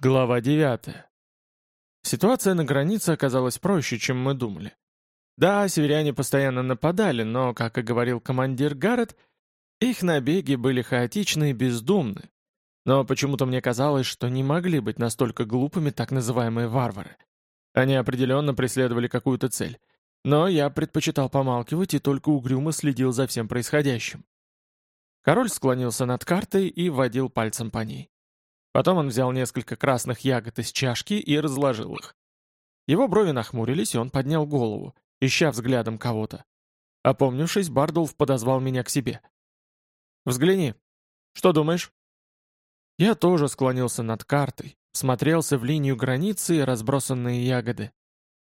Глава 9. Ситуация на границе оказалась проще, чем мы думали. Да, северяне постоянно нападали, но, как и говорил командир Гаррет, их набеги были хаотичны и бездумны. Но почему-то мне казалось, что не могли быть настолько глупыми так называемые варвары. Они определенно преследовали какую-то цель. Но я предпочитал помалкивать и только угрюмо следил за всем происходящим. Король склонился над картой и водил пальцем по ней. Потом он взял несколько красных ягод из чашки и разложил их. Его брови нахмурились, и он поднял голову, ища взглядом кого-то. Опомнившись, Бардулф подозвал меня к себе. «Взгляни. Что думаешь?» Я тоже склонился над картой, смотрелся в линию границы и разбросанные ягоды.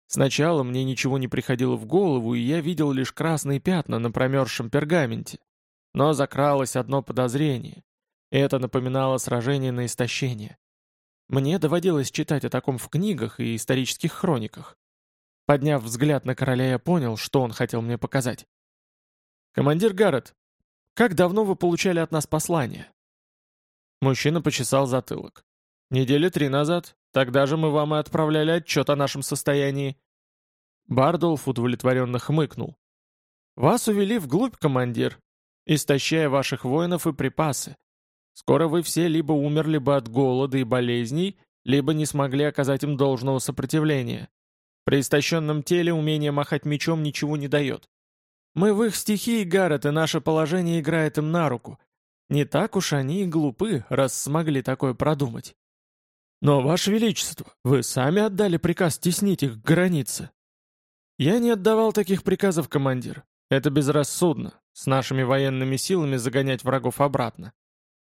Сначала мне ничего не приходило в голову, и я видел лишь красные пятна на промерзшем пергаменте. Но закралось одно подозрение. Это напоминало сражение на истощение. Мне доводилось читать о таком в книгах и исторических хрониках. Подняв взгляд на короля, я понял, что он хотел мне показать. «Командир Гаррет, как давно вы получали от нас послание?» Мужчина почесал затылок. «Недели три назад. Тогда же мы вам и отправляли отчет о нашем состоянии». Бардулф удовлетворенно хмыкнул. «Вас увели вглубь, командир, истощая ваших воинов и припасы. Скоро вы все либо умерли бы от голода и болезней, либо не смогли оказать им должного сопротивления. При истощенном теле умение махать мечом ничего не дает. Мы в их стихии, Гаррет, и наше положение играет им на руку. Не так уж они и глупы, раз смогли такое продумать. Но, Ваше Величество, вы сами отдали приказ теснить их к границе. Я не отдавал таких приказов, командир. Это безрассудно, с нашими военными силами загонять врагов обратно.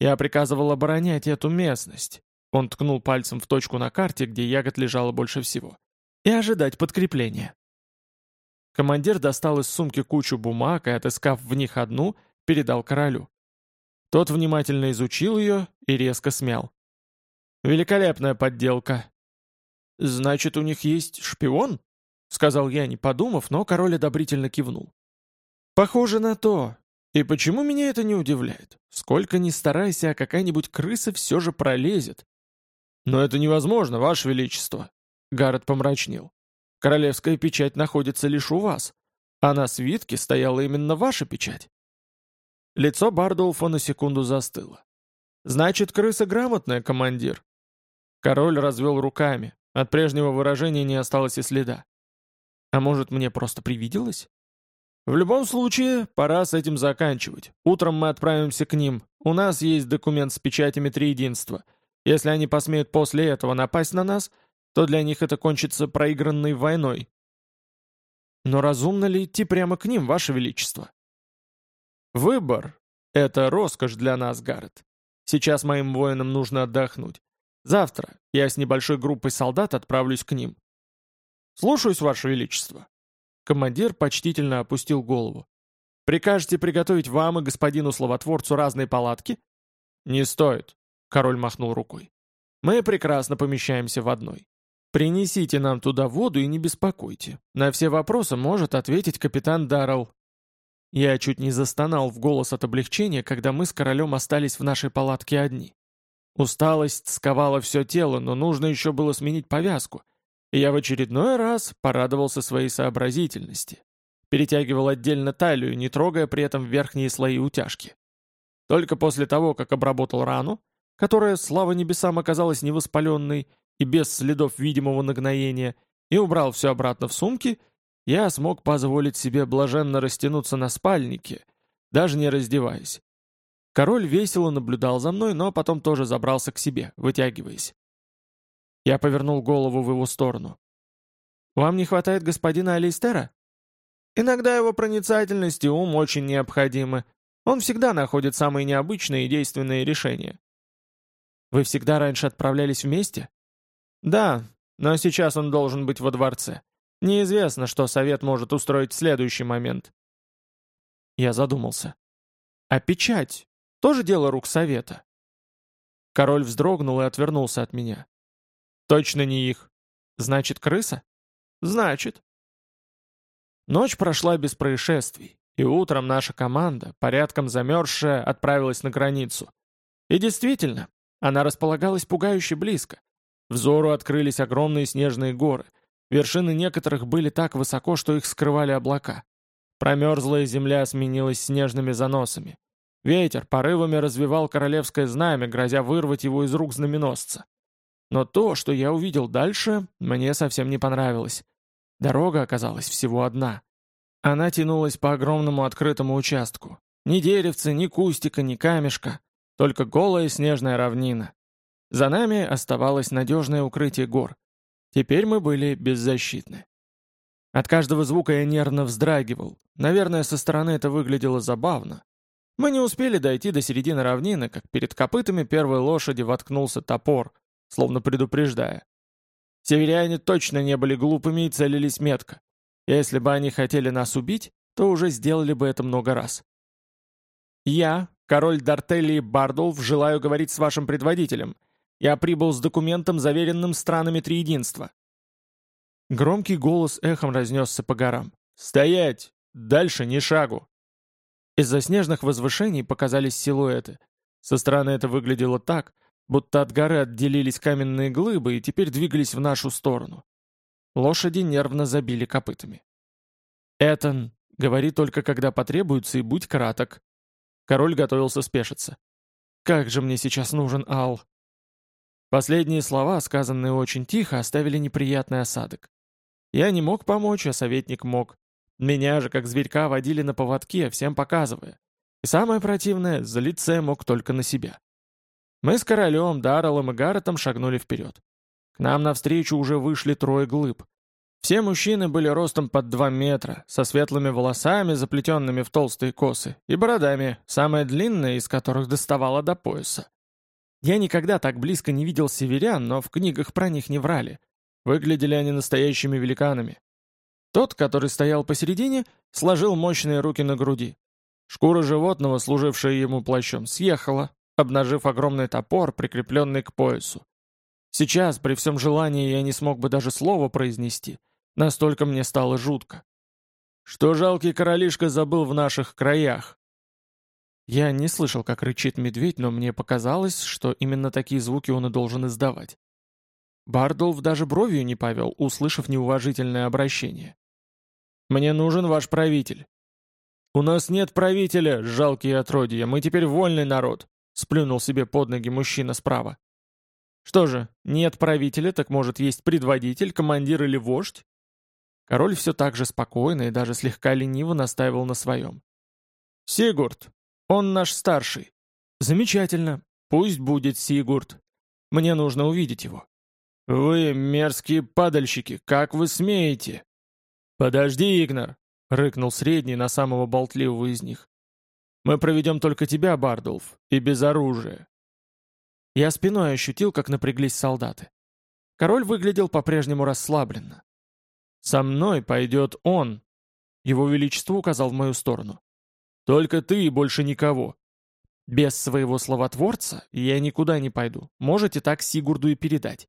Я приказывал оборонять эту местность. Он ткнул пальцем в точку на карте, где ягод лежало больше всего. И ожидать подкрепления. Командир достал из сумки кучу бумаг и, отыскав в них одну, передал королю. Тот внимательно изучил ее и резко смял. «Великолепная подделка!» «Значит, у них есть шпион?» — сказал я, не подумав, но король одобрительно кивнул. «Похоже на то. И почему меня это не удивляет? Сколько ни старайся, а какая-нибудь крыса все же пролезет. Но это невозможно, Ваше Величество. Гаррет помрачнел. Королевская печать находится лишь у вас, а на свитке стояла именно ваша печать. Лицо Бардулфа на секунду застыло. «Значит, крыса грамотная, командир». Король развел руками. От прежнего выражения не осталось и следа. «А может, мне просто привиделось?» В любом случае, пора с этим заканчивать. Утром мы отправимся к ним. У нас есть документ с печатями Триединства. Если они посмеют после этого напасть на нас, то для них это кончится проигранной войной. Но разумно ли идти прямо к ним, Ваше Величество? Выбор — это роскошь для нас, Гаррет. Сейчас моим воинам нужно отдохнуть. Завтра я с небольшой группой солдат отправлюсь к ним. Слушаюсь, Ваше Величество. Командир почтительно опустил голову. «Прикажете приготовить вам и господину словотворцу разные палатки?» «Не стоит», — король махнул рукой. «Мы прекрасно помещаемся в одной. Принесите нам туда воду и не беспокойте. На все вопросы может ответить капитан Даррелл». Я чуть не застонал в голос от облегчения, когда мы с королем остались в нашей палатке одни. Усталость сковала все тело, но нужно еще было сменить повязку, я в очередной раз порадовался своей сообразительности. Перетягивал отдельно талию, не трогая при этом верхние слои утяжки. Только после того, как обработал рану, которая, слава небесам, оказалась невоспаленной и без следов видимого нагноения, и убрал все обратно в сумки, я смог позволить себе блаженно растянуться на спальнике, даже не раздеваясь. Король весело наблюдал за мной, но потом тоже забрался к себе, вытягиваясь. Я повернул голову в его сторону. «Вам не хватает господина Алистера?» «Иногда его проницательность и ум очень необходимы. Он всегда находит самые необычные и действенные решения». «Вы всегда раньше отправлялись вместе?» «Да, но сейчас он должен быть во дворце. Неизвестно, что совет может устроить в следующий момент». Я задумался. «А печать? Тоже дело рук совета?» Король вздрогнул и отвернулся от меня. Точно не их. Значит, крыса? Значит. Ночь прошла без происшествий, и утром наша команда, порядком замерзшая, отправилась на границу. И действительно, она располагалась пугающе близко, Взору открылись огромные снежные горы. Вершины некоторых были так высоко, что их скрывали облака. Промерзлая земля сменилась снежными заносами. Ветер порывами развивал королевское знамя, грозя вырвать его из рук знаменосца. Но то, что я увидел дальше, мне совсем не понравилось. Дорога оказалась всего одна. Она тянулась по огромному открытому участку. Ни деревца, ни кустика, ни камешка. Только голая снежная равнина. За нами оставалось надежное укрытие гор. Теперь мы были беззащитны. От каждого звука я нервно вздрагивал. Наверное, со стороны это выглядело забавно. Мы не успели дойти до середины равнины, как перед копытами первой лошади воткнулся топор, словно предупреждая. Северяне точно не были глупыми и целились метко. Если бы они хотели нас убить, то уже сделали бы это много раз. «Я, король Дартелли Бардулф, желаю говорить с вашим предводителем. Я прибыл с документом, заверенным странами Триединства». Громкий голос эхом разнесся по горам. «Стоять! Дальше ни шагу!» Из-за снежных возвышений показались силуэты. Со стороны это выглядело так, будто от горы отделились каменные глыбы и теперь двигались в нашу сторону. Лошади нервно забили копытами. «Этан, говори только, когда потребуется, и будь краток». Король готовился спешиться. «Как же мне сейчас нужен Ал?» Последние слова, сказанные очень тихо, оставили неприятный осадок. Я не мог помочь, а советник мог. Меня же, как зверька, водили на поводке, всем показывая. И самое противное, злиться я мог только на себя. Мы с королем, Дарреллом и Гарретом шагнули вперед. К нам навстречу уже вышли трое глыб. Все мужчины были ростом под два метра, со светлыми волосами, заплетенными в толстые косы, и бородами, самая длинная из которых доставала до пояса. Я никогда так близко не видел северян, но в книгах про них не врали. Выглядели они настоящими великанами. Тот, который стоял посередине, сложил мощные руки на груди. Шкура животного, служившая ему плащом, съехала, обнажив огромный топор, прикрепленный к поясу. Сейчас, при всем желании, я не смог бы даже слова произнести. Настолько мне стало жутко. Что жалкий королишка забыл в наших краях? Я не слышал, как рычит медведь, но мне показалось, что именно такие звуки он и должен издавать. Бардолф даже бровью не повел, услышав неуважительное обращение. Мне нужен ваш правитель». «У нас нет правителя, жалкие отродья, мы теперь вольный народ», сплюнул себе под ноги мужчина справа. «Что же, нет правителя, так может есть предводитель, командир или вождь?» Король все так же спокойно и даже слегка лениво настаивал на своем. «Сигурд, он наш старший». «Замечательно, пусть будет Сигурд. Мне нужно увидеть его». «Вы, мерзкие падальщики, как вы смеете?» «Подожди, Игнар!» — рыкнул средний на самого болтливого из них. «Мы проведем только тебя, Бардулф, и без оружия». Я спиной ощутил, как напряглись солдаты. Король выглядел по-прежнему расслабленно. «Со мной пойдет он!» Его Величество указал в мою сторону. «Только ты и больше никого. Без своего словотворца я никуда не пойду. Можете так Сигурду и передать.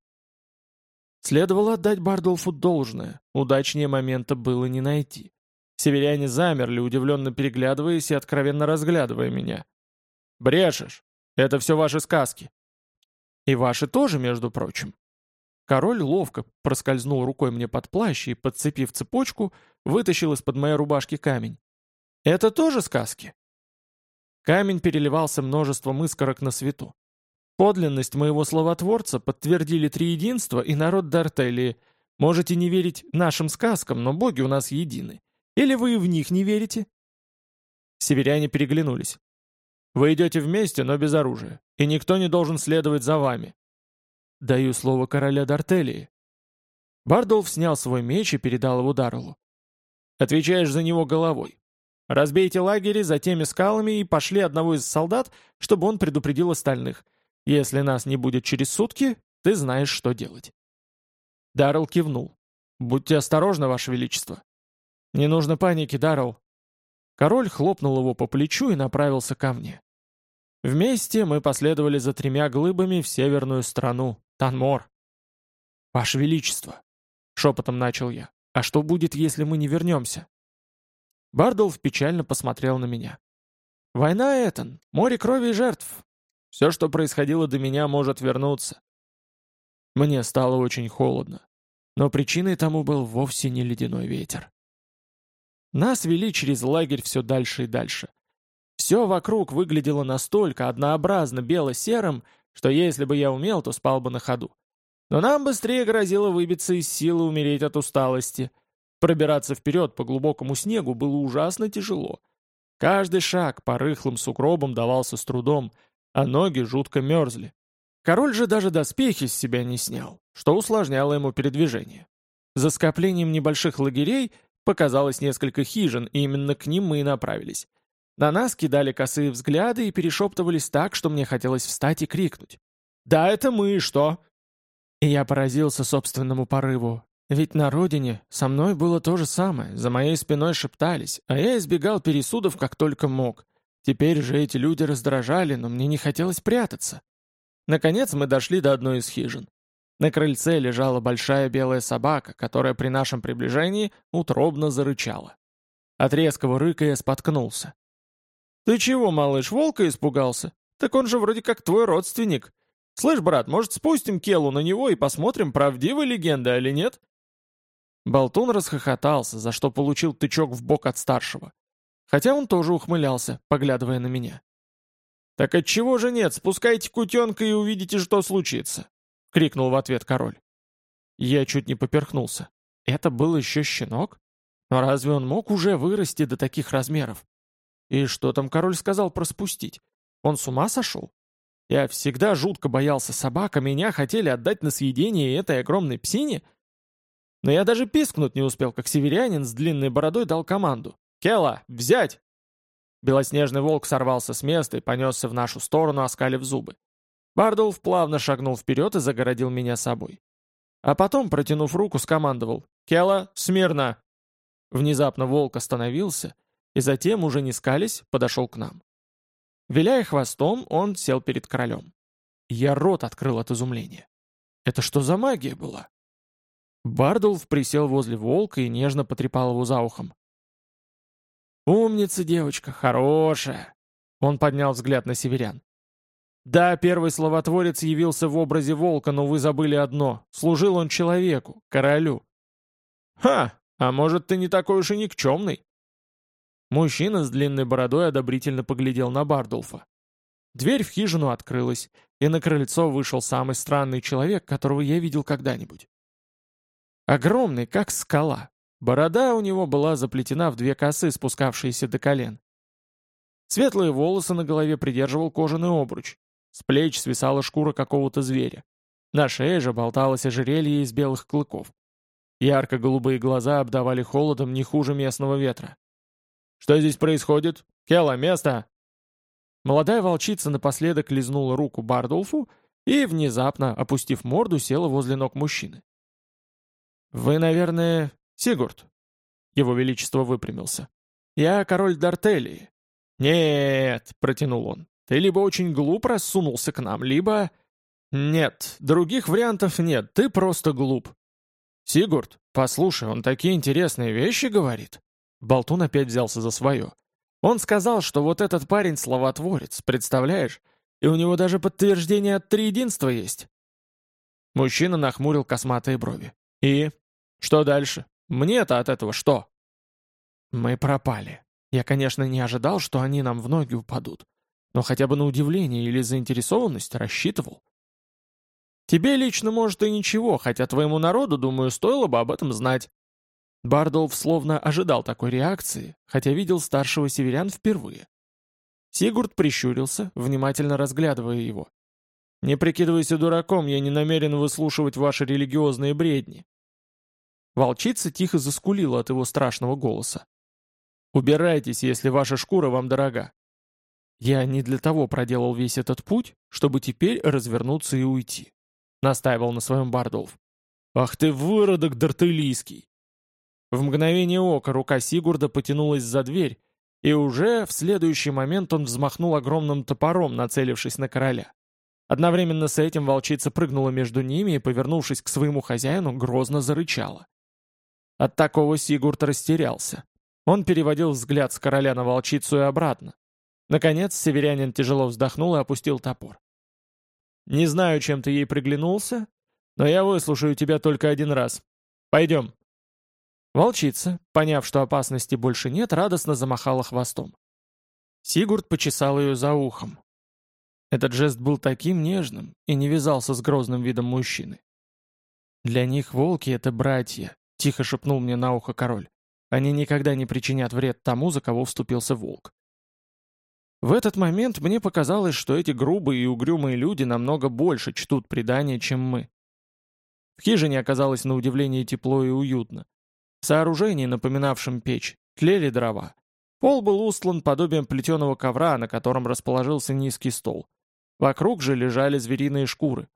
Следовало отдать Бардолфу должное, удачнее момента было не найти. Северяне замерли, удивленно переглядываясь и откровенно разглядывая меня. «Брешешь! Это все ваши сказки!» «И ваши тоже, между прочим!» Король ловко проскользнул рукой мне под плащ и, подцепив цепочку, вытащил из-под моей рубашки камень. «Это тоже сказки?» Камень переливался множеством искорок на свету. Подлинность моего словотворца подтвердили триединство и народ Дартелии. Можете не верить нашим сказкам, но боги у нас едины. Или вы в них не верите?» Северяне переглянулись. «Вы идете вместе, но без оружия, и никто не должен следовать за вами». «Даю слово короля Дартелии». Бардолф снял свой меч и передал его Дарлу. «Отвечаешь за него головой. Разбейте лагерь за теми скалами и пошли одного из солдат, чтобы он предупредил остальных. Если нас не будет через сутки, ты знаешь, что делать». Даррелл кивнул. «Будьте осторожны, Ваше Величество». «Не нужно паники, Даррелл». Король хлопнул его по плечу и направился ко мне. Вместе мы последовали за тремя глыбами в северную страну, Танмор. «Ваше Величество», — шепотом начал я, — «а что будет, если мы не вернемся?» Бардолф печально посмотрел на меня. «Война, Этан, море крови и жертв. Все, что происходило до меня, может вернуться. Мне стало очень холодно. Но причиной тому был вовсе не ледяной ветер. Нас вели через лагерь все дальше и дальше. Все вокруг выглядело настолько однообразно бело-серым, что если бы я умел, то спал бы на ходу. Но нам быстрее грозило выбиться из силы умереть от усталости. Пробираться вперед по глубокому снегу было ужасно тяжело. Каждый шаг по рыхлым сугробам давался с трудом, а ноги жутко мерзли. Король же даже доспехи с себя не снял, что усложняло ему передвижение. За скоплением небольших лагерей показалось несколько хижин, и именно к ним мы и направились. На нас кидали косые взгляды и перешептывались так, что мне хотелось встать и крикнуть. «Да, это мы, что?» И я поразился собственному порыву. Ведь на родине со мной было то же самое, за моей спиной шептались, а я избегал пересудов как только мог. Теперь же эти люди раздражали, но мне не хотелось прятаться. Наконец мы дошли до одной из хижин. На крыльце лежала большая белая собака, которая при нашем приближении утробно зарычала. От резкого рыка я споткнулся. «Ты чего, малыш, волка испугался? Так он же вроде как твой родственник. «Слышь, брат, может, спустим Келу на него и посмотрим, правдивая легенда или нет?» Болтун расхохотался, за что получил тычок в бок от старшего. Хотя он тоже ухмылялся, поглядывая на меня. «Так отчего же нет? Спускайте кутенка и увидите, что случится!» — крикнул в ответ король. Я чуть не поперхнулся. Это был еще щенок? Но разве он мог уже вырасти до таких размеров? И что там король сказал про спустить? Он с ума сошел? Я всегда жутко боялся собак, а меня хотели отдать на съедение этой огромной псине. Но я даже пискнуть не успел, как северянин с длинной бородой дал команду. «Кела, взять!» Белоснежный волк сорвался с места и понесся в нашу сторону, оскалив зубы. Бардулф плавно шагнул вперед и загородил меня собой. А потом, протянув руку, скомандовал «Кела, смирно!» Внезапно волк остановился и затем, уже не скались, подошел к нам. Виляя хвостом, он сел перед королем. Я рот открыл от изумления. Это что за магия была? Бардулф присел возле волка и нежно потрепал его за ухом. «Умница, девочка, хорошая!» Он поднял взгляд на северян. «Да, первый словотворец явился в образе волка, но вы забыли одно. Служил он человеку, королю». «Ха! А может, ты не такой уж и никчемный?» Мужчина с длинной бородой одобрительно поглядел на Бардулфа. Дверь в хижину открылась, и на крыльцо вышел самый странный человек, которого я видел когда-нибудь. Огромный, как скала. Борода у него была заплетена в две косы, спускавшиеся до колен. Светлые волосы на голове придерживал кожаный обруч. С плеч свисала шкура какого-то зверя. На шее же болталось ожерелье из белых клыков. Ярко-голубые глаза обдавали холодом не хуже местного ветра. «Что здесь происходит? Кела, место!» Молодая волчица напоследок лизнула руку Бардулфу и, внезапно, опустив морду, села возле ног мужчины. «Вы, наверное, Сигурд?» Его Величество выпрямился. «Я король Дартелии». «Нет», — протянул он, — «ты либо очень глуп рассунулся к нам, либо...» «Нет, других вариантов нет, ты просто глуп». «Сигурд, послушай, он такие интересные вещи говорит». Болтун опять взялся за свое. Он сказал, что вот этот парень словотворец, представляешь? И у него даже подтверждение от триединства есть. Мужчина нахмурил косматые брови. И? Что дальше? Мне-то от этого что? Мы пропали. Я, конечно, не ожидал, что они нам в ноги упадут. Но хотя бы на удивление или заинтересованность рассчитывал. Тебе лично, может, и ничего, хотя твоему народу, думаю, стоило бы об этом знать. Бардолф словно ожидал такой реакции, хотя видел старшего северян впервые. Сигурд прищурился, внимательно разглядывая его. «Не прикидывайся дураком, я не намерен выслушивать ваши религиозные бредни». Волчица тихо заскулила от его страшного голоса. «Убирайтесь, если ваша шкура вам дорога». «Я не для того проделал весь этот путь, чтобы теперь развернуться и уйти», — настаивал на своем Бардолф. «Ах ты выродок дартылийский! В мгновение ока рука Сигурда потянулась за дверь, и уже в следующий момент он взмахнул огромным топором, нацелившись на короля. Одновременно с этим волчица прыгнула между ними и, повернувшись к своему хозяину, грозно зарычала. От такого Сигурд растерялся. Он переводил взгляд с короля на волчицу и обратно. Наконец, северянин тяжело вздохнул и опустил топор. «Не знаю, чем ты ей приглянулся, Но я выслушаю тебя только один раз. Пойдем». Волчица, поняв, что опасности больше нет, радостно замахала хвостом. Сигурд почесал ее за ухом. Этот жест был таким нежным и не вязался с грозным видом мужчины. «Для них волки — это братья», — тихо шепнул мне на ухо король. «Они никогда не причинят вред тому, за кого вступился волк». В этот момент мне показалось, что эти грубые и угрюмые люди намного больше чтут предания, чем мы. В хижине оказалось на удивление тепло и уютно. В сооружении, напоминавшем печь, тлели дрова. Пол был устлан подобием плетеного ковра, на котором расположился низкий стол. Вокруг же лежали звериные шкуры.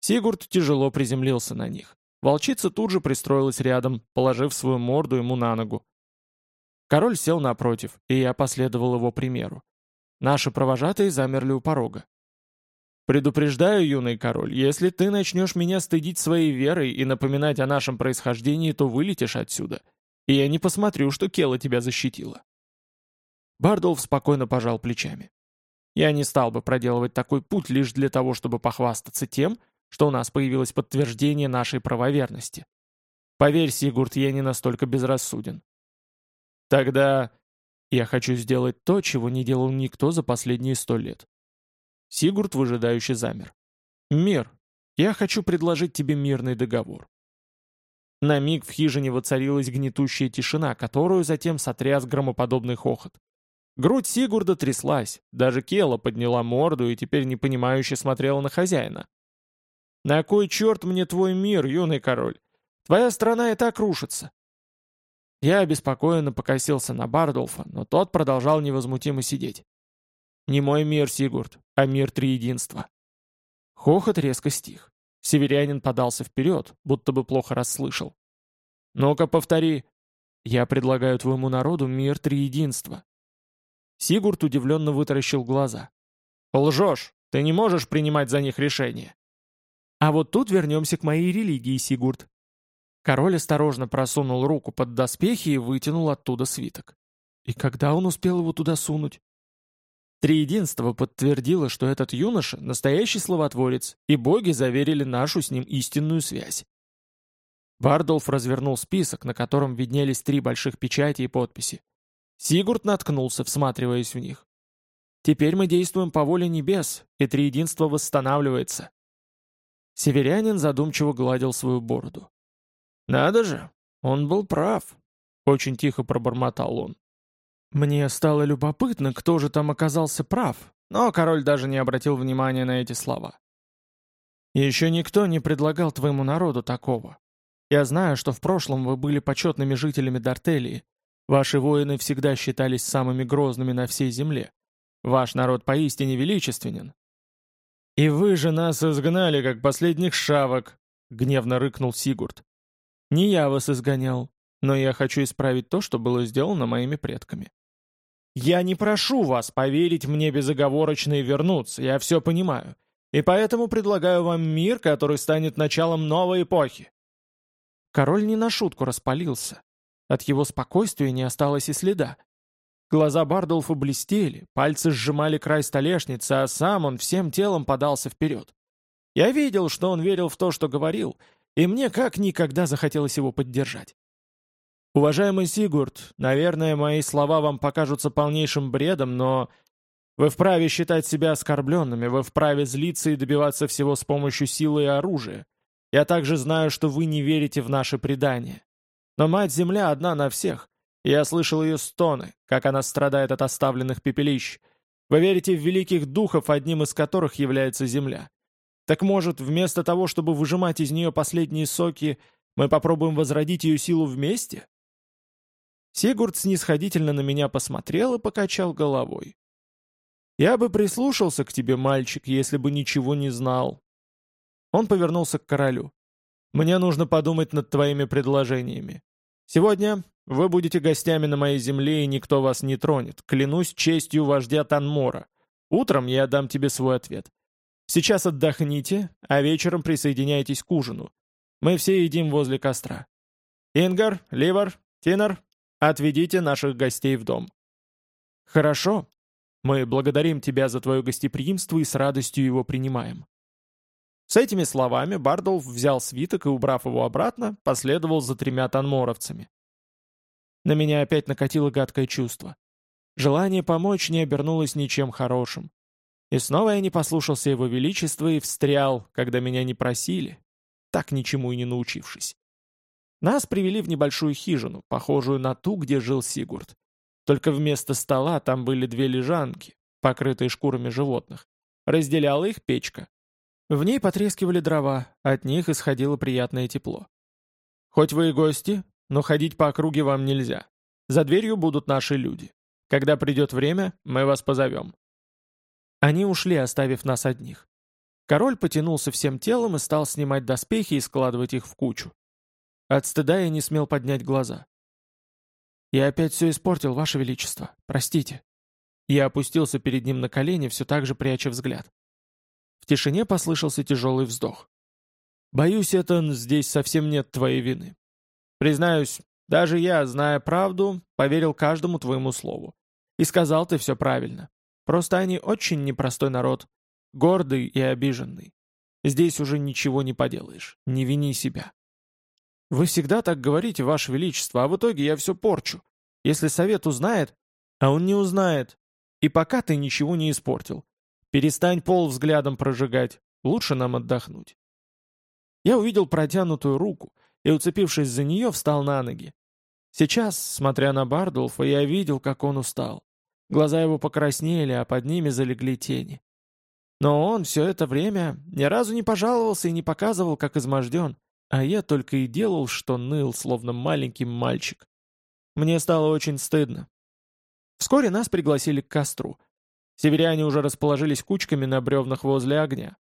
Сигурд тяжело приземлился на них. Волчица тут же пристроилась рядом, положив свою морду ему на ногу. Король сел напротив, и я последовал его примеру. Наши провожатые замерли у порога. «Предупреждаю, юный король, если ты начнешь меня стыдить своей верой и напоминать о нашем происхождении, то вылетишь отсюда, и я не посмотрю, что Кела тебя защитила». Бардолф спокойно пожал плечами. «Я не стал бы проделывать такой путь лишь для того, чтобы похвастаться тем, что у нас появилось подтверждение нашей правоверности. Поверь, Сигурд, я не настолько безрассуден. Тогда я хочу сделать то, чего не делал никто за последние сто лет. Сигурд выжидающе замер. «Мир. Я хочу предложить тебе мирный договор». На миг в хижине воцарилась гнетущая тишина, которую затем сотряс громоподобный хохот. Грудь Сигурда тряслась, даже Кела подняла морду и теперь непонимающе смотрела на хозяина. «На кой черт мне твой мир, юный король? Твоя страна и так рушится. Я обеспокоенно покосился на Бардолфа, но тот продолжал невозмутимо сидеть. «Не мой мир, Сигурд, а мир Триединства». Хохот резко стих. Северянин подался вперед, будто бы плохо расслышал. «Ну-ка, повтори. Я предлагаю твоему народу мир Триединства». Сигурд удивленно вытаращил глаза. «Лжешь! Ты не можешь принимать за них решения!» «А вот тут вернемся к моей религии, Сигурд. Король осторожно просунул руку под доспехи и вытянул оттуда свиток. И когда он успел его туда сунуть? Триединство подтвердило, что этот юноша — настоящий словотворец, и боги заверили нашу с ним истинную связь. Бардолф развернул список, на котором виднелись три больших печати и подписи. Сигурд наткнулся, всматриваясь в них. «Теперь мы действуем по воле небес, и триединство восстанавливается». Северянин задумчиво гладил свою бороду. «Надо же, он был прав», — очень тихо пробормотал он. Мне стало любопытно, кто же там оказался прав, но король даже не обратил внимания на эти слова. «Еще никто не предлагал твоему народу такого. Я знаю, что в прошлом вы были почетными жителями Дартелии. Ваши воины всегда считались самыми грозными на всей земле. Ваш народ поистине величественен». «И вы же нас изгнали, как последних шавок», — гневно рыкнул Сигурд. Не я вас изгонял, но я хочу исправить то, что было сделано моими предками. Я не прошу вас поверить мне безоговорочно и вернуться, я все понимаю. И поэтому предлагаю вам мир, который станет началом новой эпохи. Король не на шутку распалился. От его спокойствия не осталось и следа. Глаза Бардолфа блестели, пальцы сжимали край столешницы, а сам он всем телом подался вперед. Я видел, что он верил в то, что говорил, и мне как никогда захотелось его поддержать. Уважаемый Сигурд, наверное, мои слова вам покажутся полнейшим бредом, но вы вправе считать себя оскорбленными, вы вправе злиться и добиваться всего с помощью силы и оружия. Я также знаю, что вы не верите в наши предания. Но Мать-Земля одна на всех. Я слышал ее стоны, как она страдает от оставленных пепелищ. Вы верите в великих духов, одним из которых является Земля. Так может, вместо того, чтобы выжимать из нее последние соки, мы попробуем возродить ее силу вместе? Сигурд снисходительно на меня посмотрел и покачал головой. «Я бы прислушался к тебе, мальчик, если бы ничего не знал». Он повернулся к королю. «Мне нужно подумать над твоими предложениями. Сегодня вы будете гостями на моей земле, и никто вас не тронет. Клянусь честью вождя Танмора. Утром я дам тебе свой ответ. Сейчас отдохните, а вечером присоединяйтесь к ужину. Мы все едим возле костра. Ингар, Ливар, Тинар, отведите наших гостей в дом. Хорошо. Мы благодарим тебя за твое гостеприимство и с радостью его принимаем. С этими словами Бардолф взял свиток и, убрав его обратно, последовал за тремя танморовцами. На меня опять накатило гадкое чувство. Желание помочь не обернулось ничем хорошим. И снова я не послушался его величества и встрял, когда меня не просили, так ничему и не научившись. Нас привели в небольшую хижину, похожую на ту, где жил Сигурд. Только вместо стола там были две лежанки, покрытые шкурами животных. Разделяла их печка. В ней потрескивали дрова, от них исходило приятное тепло. «Хоть вы и гости, но ходить по округе вам нельзя. За дверью будут наши люди. Когда придет время, мы вас позовем». Они ушли, оставив нас одних. Король потянулся всем телом и стал снимать доспехи и складывать их в кучу. От стыда я не смел поднять глаза. «Я опять все испортил, Ваше Величество. Простите». Я опустился перед ним на колени, все так же пряча взгляд. В тишине послышался тяжелый вздох. «Боюсь, это здесь совсем нет твоей вины. Признаюсь, даже я, зная правду, поверил каждому твоему слову. И сказал ты все правильно. Просто они очень непростой народ, гордый и обиженный. Здесь уже ничего не поделаешь, не вини себя. Вы всегда так говорите, Ваше Величество, а в итоге я все порчу. Если совет узнает, а он не узнает. И пока ты ничего не испортил. Перестань пол взглядом прожигать, лучше нам отдохнуть. Я увидел протянутую руку и, уцепившись за нее, встал на ноги. Сейчас, смотря на Бардулфа, я видел, как он устал. Глаза его покраснели, а под ними залегли тени. Но он все это время ни разу не пожаловался и не показывал, как изможден. А я только и делал, что ныл, словно маленький мальчик. Мне стало очень стыдно. Вскоре нас пригласили к костру. Северяне уже расположились кучками на бревнах возле огня.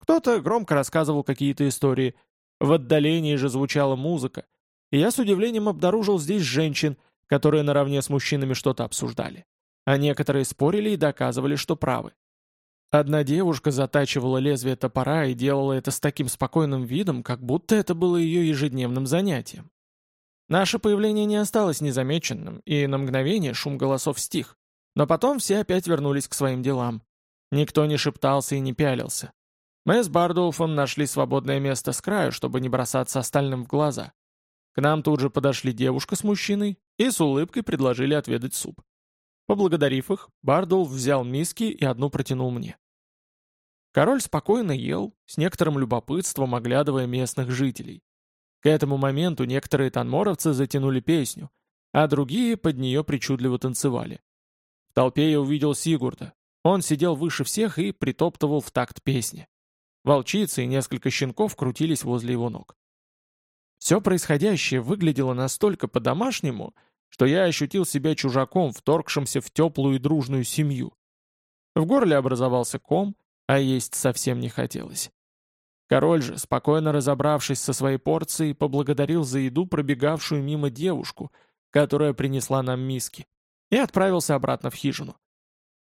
Кто-то громко рассказывал какие-то истории. В отдалении же звучала музыка. И я с удивлением обнаружил здесь женщин, которые наравне с мужчинами что-то обсуждали. А некоторые спорили и доказывали, что правы. Одна девушка затачивала лезвие топора и делала это с таким спокойным видом, как будто это было ее ежедневным занятием. Наше появление не осталось незамеченным, и на мгновение шум голосов стих. Но потом все опять вернулись к своим делам. Никто не шептался и не пялился. Мы с Бардулфом нашли свободное место с краю, чтобы не бросаться остальным в глаза. К нам тут же подошли девушка с мужчиной и с улыбкой предложили отведать суп. Поблагодарив их, Бардулф взял миски и одну протянул мне. Король спокойно ел, с некоторым любопытством оглядывая местных жителей. К этому моменту некоторые танморовцы затянули песню, а другие под нее причудливо танцевали. В толпе я увидел Сигурда. Он сидел выше всех и притоптывал в такт песни. Волчицы и несколько щенков крутились возле его ног. Все происходящее выглядело настолько по-домашнему, что я ощутил себя чужаком, вторгшимся в теплую и дружную семью. В горле образовался ком, а есть совсем не хотелось. Король же, спокойно разобравшись со своей порцией, поблагодарил за еду пробегавшую мимо девушку, которая принесла нам миски, и отправился обратно в хижину.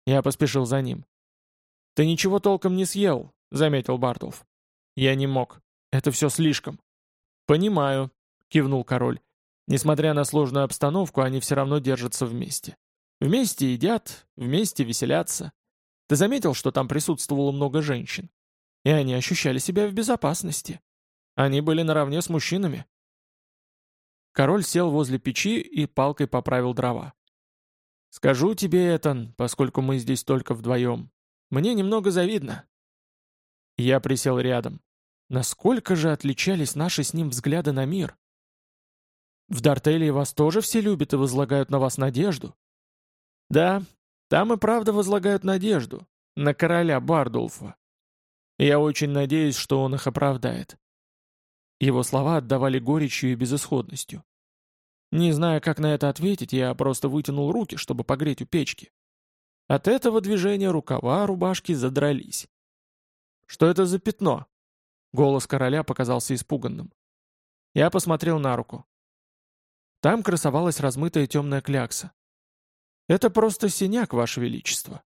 Я поспешил за ним. «Ты ничего толком не съел», — заметил Бартулф. «Я не мог. Это все слишком». «Понимаю», — кивнул король. «Несмотря на сложную обстановку, они все равно держатся вместе. Вместе едят, вместе веселятся. Ты заметил, что там присутствовало много женщин? И они ощущали себя в безопасности. Они были наравне с мужчинами. Король сел возле печи и палкой поправил дрова. «Скажу тебе, Этан, поскольку мы здесь только вдвоем. Мне немного завидно». Я присел рядом. Насколько же отличались наши с ним взгляды на мир? В Дартелии вас тоже все любят и возлагают на вас надежду? Да, там и правда возлагают надежду. На короля Бардулфа. Я очень надеюсь, что он их оправдает. Его слова отдавали горечью и безысходностью. Не зная, как на это ответить, я просто вытянул руки, чтобы погреть у печки. От этого движения рукава рубашки задрались. «Что это за пятно?» Голос короля показался испуганным. Я посмотрел на руку. Там красовалась размытая темная клякса. «Это просто синяк, Ваше Величество.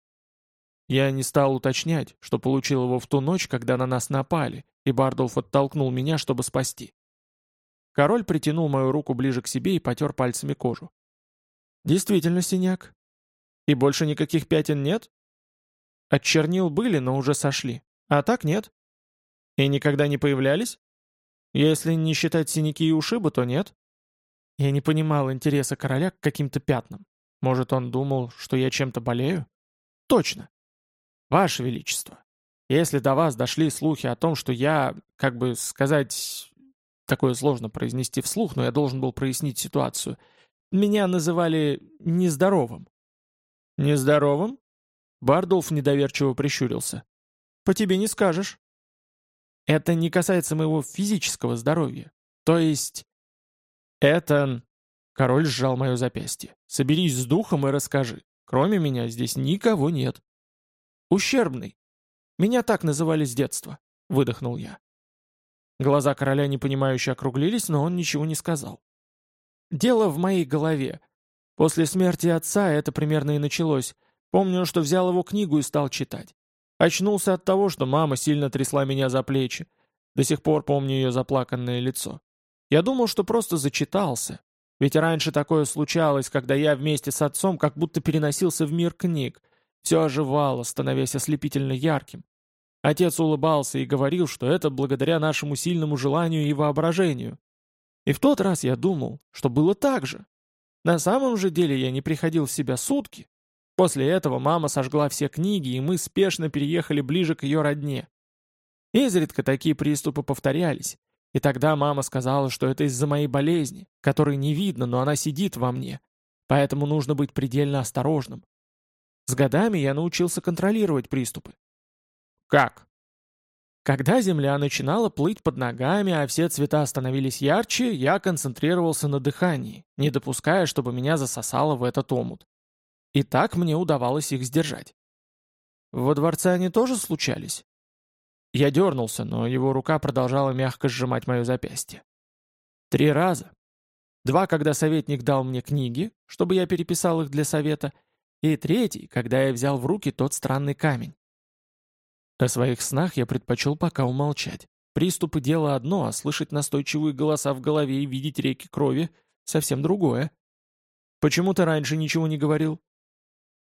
Я не стал уточнять, что получил его в ту ночь, когда на нас напали, и Бардолф оттолкнул меня, чтобы спасти. Король притянул мою руку ближе к себе и потер пальцами кожу. «Действительно синяк. И больше никаких пятен нет?» От чернил были, но уже сошли. А так нет. И никогда не появлялись? Если не считать синяки и ушибы, то нет. Я не понимал интереса короля к каким-то пятнам. Может, он думал, что я чем-то болею? Точно. Ваше Величество, если до вас дошли слухи о том, что я, как бы сказать, такое сложно произнести вслух, но я должен был прояснить ситуацию, меня называли нездоровым. Нездоровым? Бардулф недоверчиво прищурился. По тебе не скажешь. Это не касается моего физического здоровья. То есть... Это... Король сжал мое запястье. Соберись с духом и расскажи. Кроме меня здесь никого нет. Ущербный. Меня так называли с детства. Выдохнул я. Глаза короля непонимающе округлились, но он ничего не сказал. Дело в моей голове. После смерти отца это примерно и началось. Помню, что взял его книгу и стал читать. Очнулся от того, что мама сильно трясла меня за плечи. До сих пор помню ее заплаканное лицо. Я думал, что просто зачитался. Ведь раньше такое случалось, когда я вместе с отцом как будто переносился в мир книг. Все оживало, становясь ослепительно ярким. Отец улыбался и говорил, что это благодаря нашему сильному желанию и воображению. И в тот раз я думал, что было так же. На самом же деле я не приходил в себя сутки, После этого мама сожгла все книги, и мы спешно переехали ближе к ее родне. Изредка такие приступы повторялись, и тогда мама сказала, что это из-за моей болезни, которой не видно, но она сидит во мне, поэтому нужно быть предельно осторожным. С годами я научился контролировать приступы. Как? Когда земля начинала плыть под ногами, а все цвета становились ярче, я концентрировался на дыхании, не допуская, чтобы меня засосало в этот омут. И так мне удавалось их сдержать. Во дворце они тоже случались? Я дернулся, но его рука продолжала мягко сжимать мое запястье. Три раза. Два, когда советник дал мне книги, чтобы я переписал их для совета, и третий, когда я взял в руки тот странный камень. О своих снах я предпочел пока умолчать. Приступы — дело одно, а слышать настойчивые голоса в голове и видеть реки крови — совсем другое. Почему ты раньше ничего не говорил?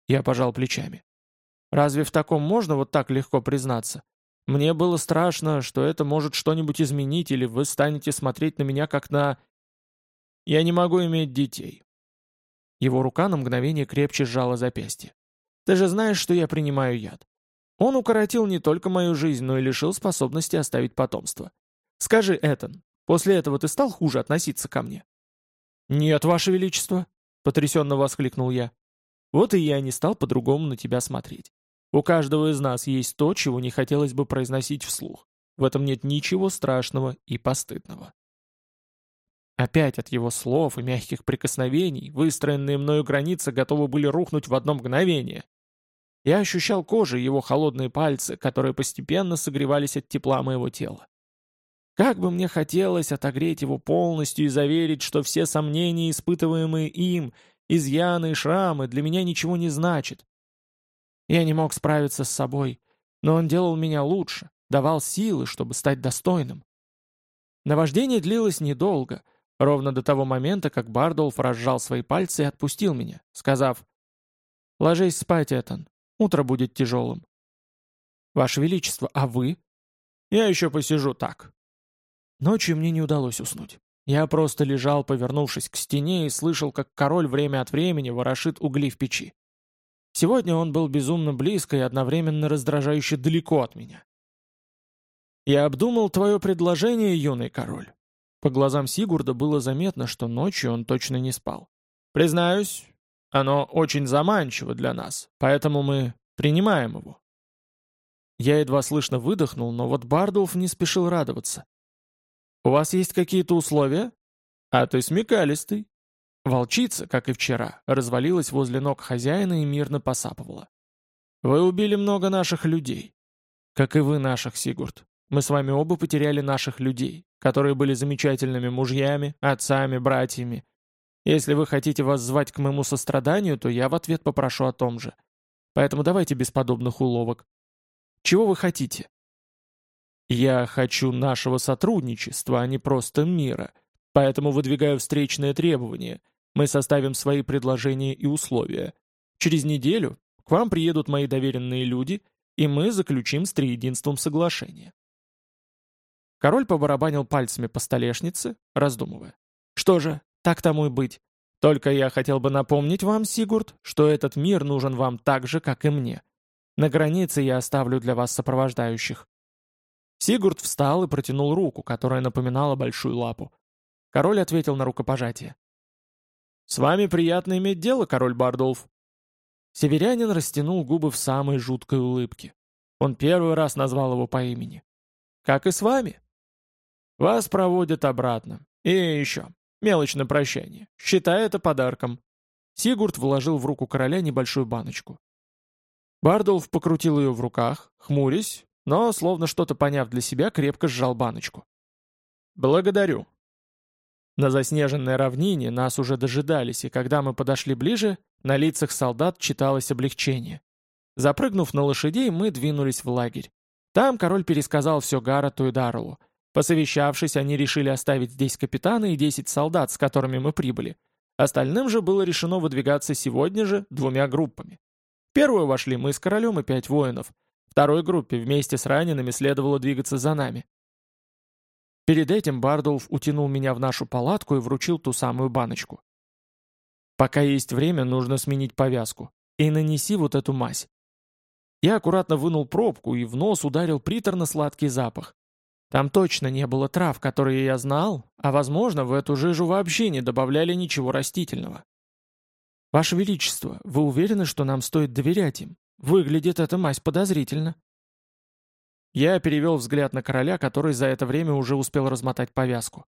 Я пожал плечами. Разве в таком можно вот так легко признаться? Мне было страшно, что это может что-нибудь изменить, или вы станете смотреть на меня как на... Я не могу иметь детей. Его рука на мгновение крепче сжала запястье. Ты же знаешь, что я принимаю яд. Он укоротил не только мою жизнь, но и лишил способности оставить потомство. Скажи, Этан, после этого ты стал хуже относиться ко мне? «Нет, Ваше Величество!» — потрясенно воскликнул я. Вот и я не стал по-другому на тебя смотреть. У каждого из нас есть то, чего не хотелось бы произносить вслух. В этом нет ничего страшного и постыдного. Опять от его слов и мягких прикосновений выстроенные мною границы готовы были рухнуть в одно мгновение. Я ощущал кожей его холодные пальцы, которые постепенно согревались от тепла моего тела. Как бы мне хотелось отогреть его полностью и заверить, что все сомнения, испытываемые им, изъяны и шрамы для меня ничего не значат. Я не мог справиться с собой, но он делал меня лучше, давал силы, чтобы стать достойным. Наваждение длилось недолго, ровно до того момента, как Бардолф разжал свои пальцы и отпустил меня, сказав «Ложись спать, Этан, утро будет тяжелым». «Ваше Величество, а вы?» «Я еще посижу так». Ночью мне не удалось уснуть. Я просто лежал, повернувшись к стене, и слышал, как король время от времени ворошит угли в печи. Сегодня он был безумно близко и одновременно раздражающе далеко от меня. «Я обдумал твое предложение, юный король». По глазам Сигурда было заметно, что ночью он точно не спал. «Признаюсь, оно очень заманчиво для нас, поэтому мы принимаем его». Я едва слышно выдохнул, но вот Бардулф не спешил радоваться. «У вас есть какие-то условия?» «А ты смекалистый». Волчица, как и вчера, развалилась возле ног хозяина и мирно посапывала. «Вы убили много наших людей. Как и вы наших, Сигурд. Мы с вами оба потеряли наших людей, которые были замечательными мужьями, отцами, братьями. Если вы хотите вас звать к моему состраданию, то я в ответ попрошу о том же. Поэтому давайте без подобных уловок. Чего вы хотите? Я хочу нашего сотрудничества, а не просто мира. Поэтому выдвигаю встречные требования. Мы составим свои предложения и условия. Через неделю к вам приедут мои доверенные люди, и мы заключим с Триединством соглашение. Король побарабанил пальцами по столешнице, раздумывая. «Что же, так тому и быть. Только я хотел бы напомнить вам, Сигурд, что этот мир нужен вам так же, как и мне. На границе я оставлю для вас сопровождающих». Сигурд встал и протянул руку, которая напоминала большую лапу. Король ответил на рукопожатие. «С вами приятно иметь дело, король Бардулф». Северянин растянул губы в самой жуткой улыбке. Он первый раз назвал его по имени. «Как и с вами». «Вас проводят обратно. И еще. Мелочь на прощание. Считай это подарком». Сигурд вложил в руку короля небольшую баночку. Бардулф покрутил ее в руках, хмурясь, но, словно что-то поняв для себя, крепко сжал баночку. «Благодарю», на заснеженной равнине нас уже дожидались, и когда мы подошли ближе, на лицах солдат читалось облегчение. Запрыгнув на лошадей, мы двинулись в лагерь. Там король пересказал все Гароту и Дарлу. Посовещавшись, они решили оставить здесь капитана и 10 солдат, с которыми мы прибыли. Остальным же было решено выдвигаться сегодня же двумя группами. В первую вошли мы с королем и пять воинов. Второй группе вместе с ранеными следовало двигаться за нами. Перед этим Бардулф утянул меня в нашу палатку и вручил ту самую баночку. «Пока есть время, нужно сменить повязку. И нанеси вот эту мазь». Я аккуратно вынул пробку и в нос ударил приторно-сладкий запах. Там точно не было трав, которые я знал, а, возможно, в эту жижу вообще не добавляли ничего растительного. «Ваше Величество, вы уверены, что нам стоит доверять им? Выглядит эта мазь подозрительно». Я перевел взгляд на короля, который за это время уже успел размотать повязку.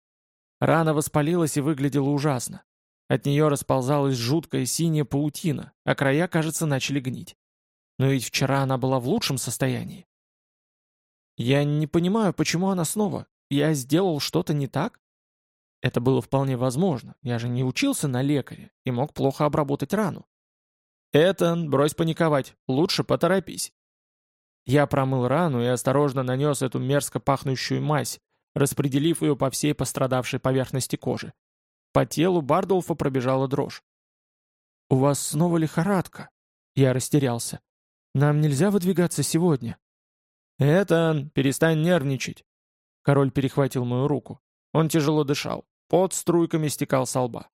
Рана воспалилась и выглядела ужасно. От нее расползалась жуткая синяя паутина, а края, кажется, начали гнить. Но ведь вчера она была в лучшем состоянии. Я не понимаю, почему она снова. Я сделал что-то не так? Это было вполне возможно. Я же не учился на лекаре и мог плохо обработать рану. «Этан, брось паниковать. Лучше поторопись. Я промыл рану и осторожно нанес эту мерзко пахнущую мазь, распределив ее по всей пострадавшей поверхности кожи. По телу Бардолфа пробежала дрожь. «У вас снова лихорадка?» Я растерялся. «Нам нельзя выдвигаться сегодня». «Этан, перестань нервничать!» Король перехватил мою руку. Он тяжело дышал. Под струйками стекал со лба.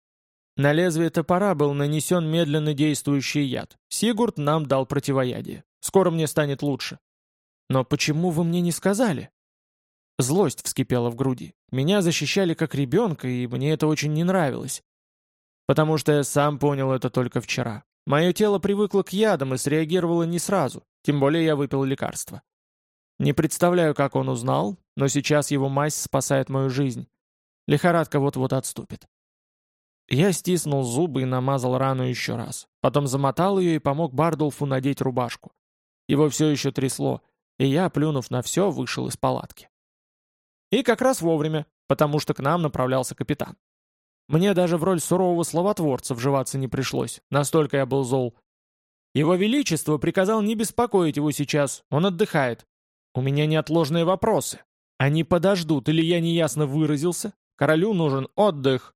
На лезвие топора был нанесен медленно действующий яд. Сигурд нам дал противоядие. Скоро мне станет лучше. «Но почему вы мне не сказали?» Злость вскипела в груди. Меня защищали как ребенка, и мне это очень не нравилось. Потому что я сам понял это только вчера. Мое тело привыкло к ядам и среагировало не сразу, тем более я выпил лекарство. Не представляю, как он узнал, но сейчас его мазь спасает мою жизнь. Лихорадка вот-вот отступит. Я стиснул зубы и намазал рану еще раз. Потом замотал ее и помог Бардулфу надеть рубашку. Его все еще трясло, и я, плюнув на все, вышел из палатки. И как раз вовремя, потому что к нам направлялся капитан. Мне даже в роль сурового словотворца вживаться не пришлось, настолько я был зол. Его Величество приказал не беспокоить его сейчас, он отдыхает. У меня неотложные вопросы. Они подождут, или я неясно выразился? Королю нужен отдых.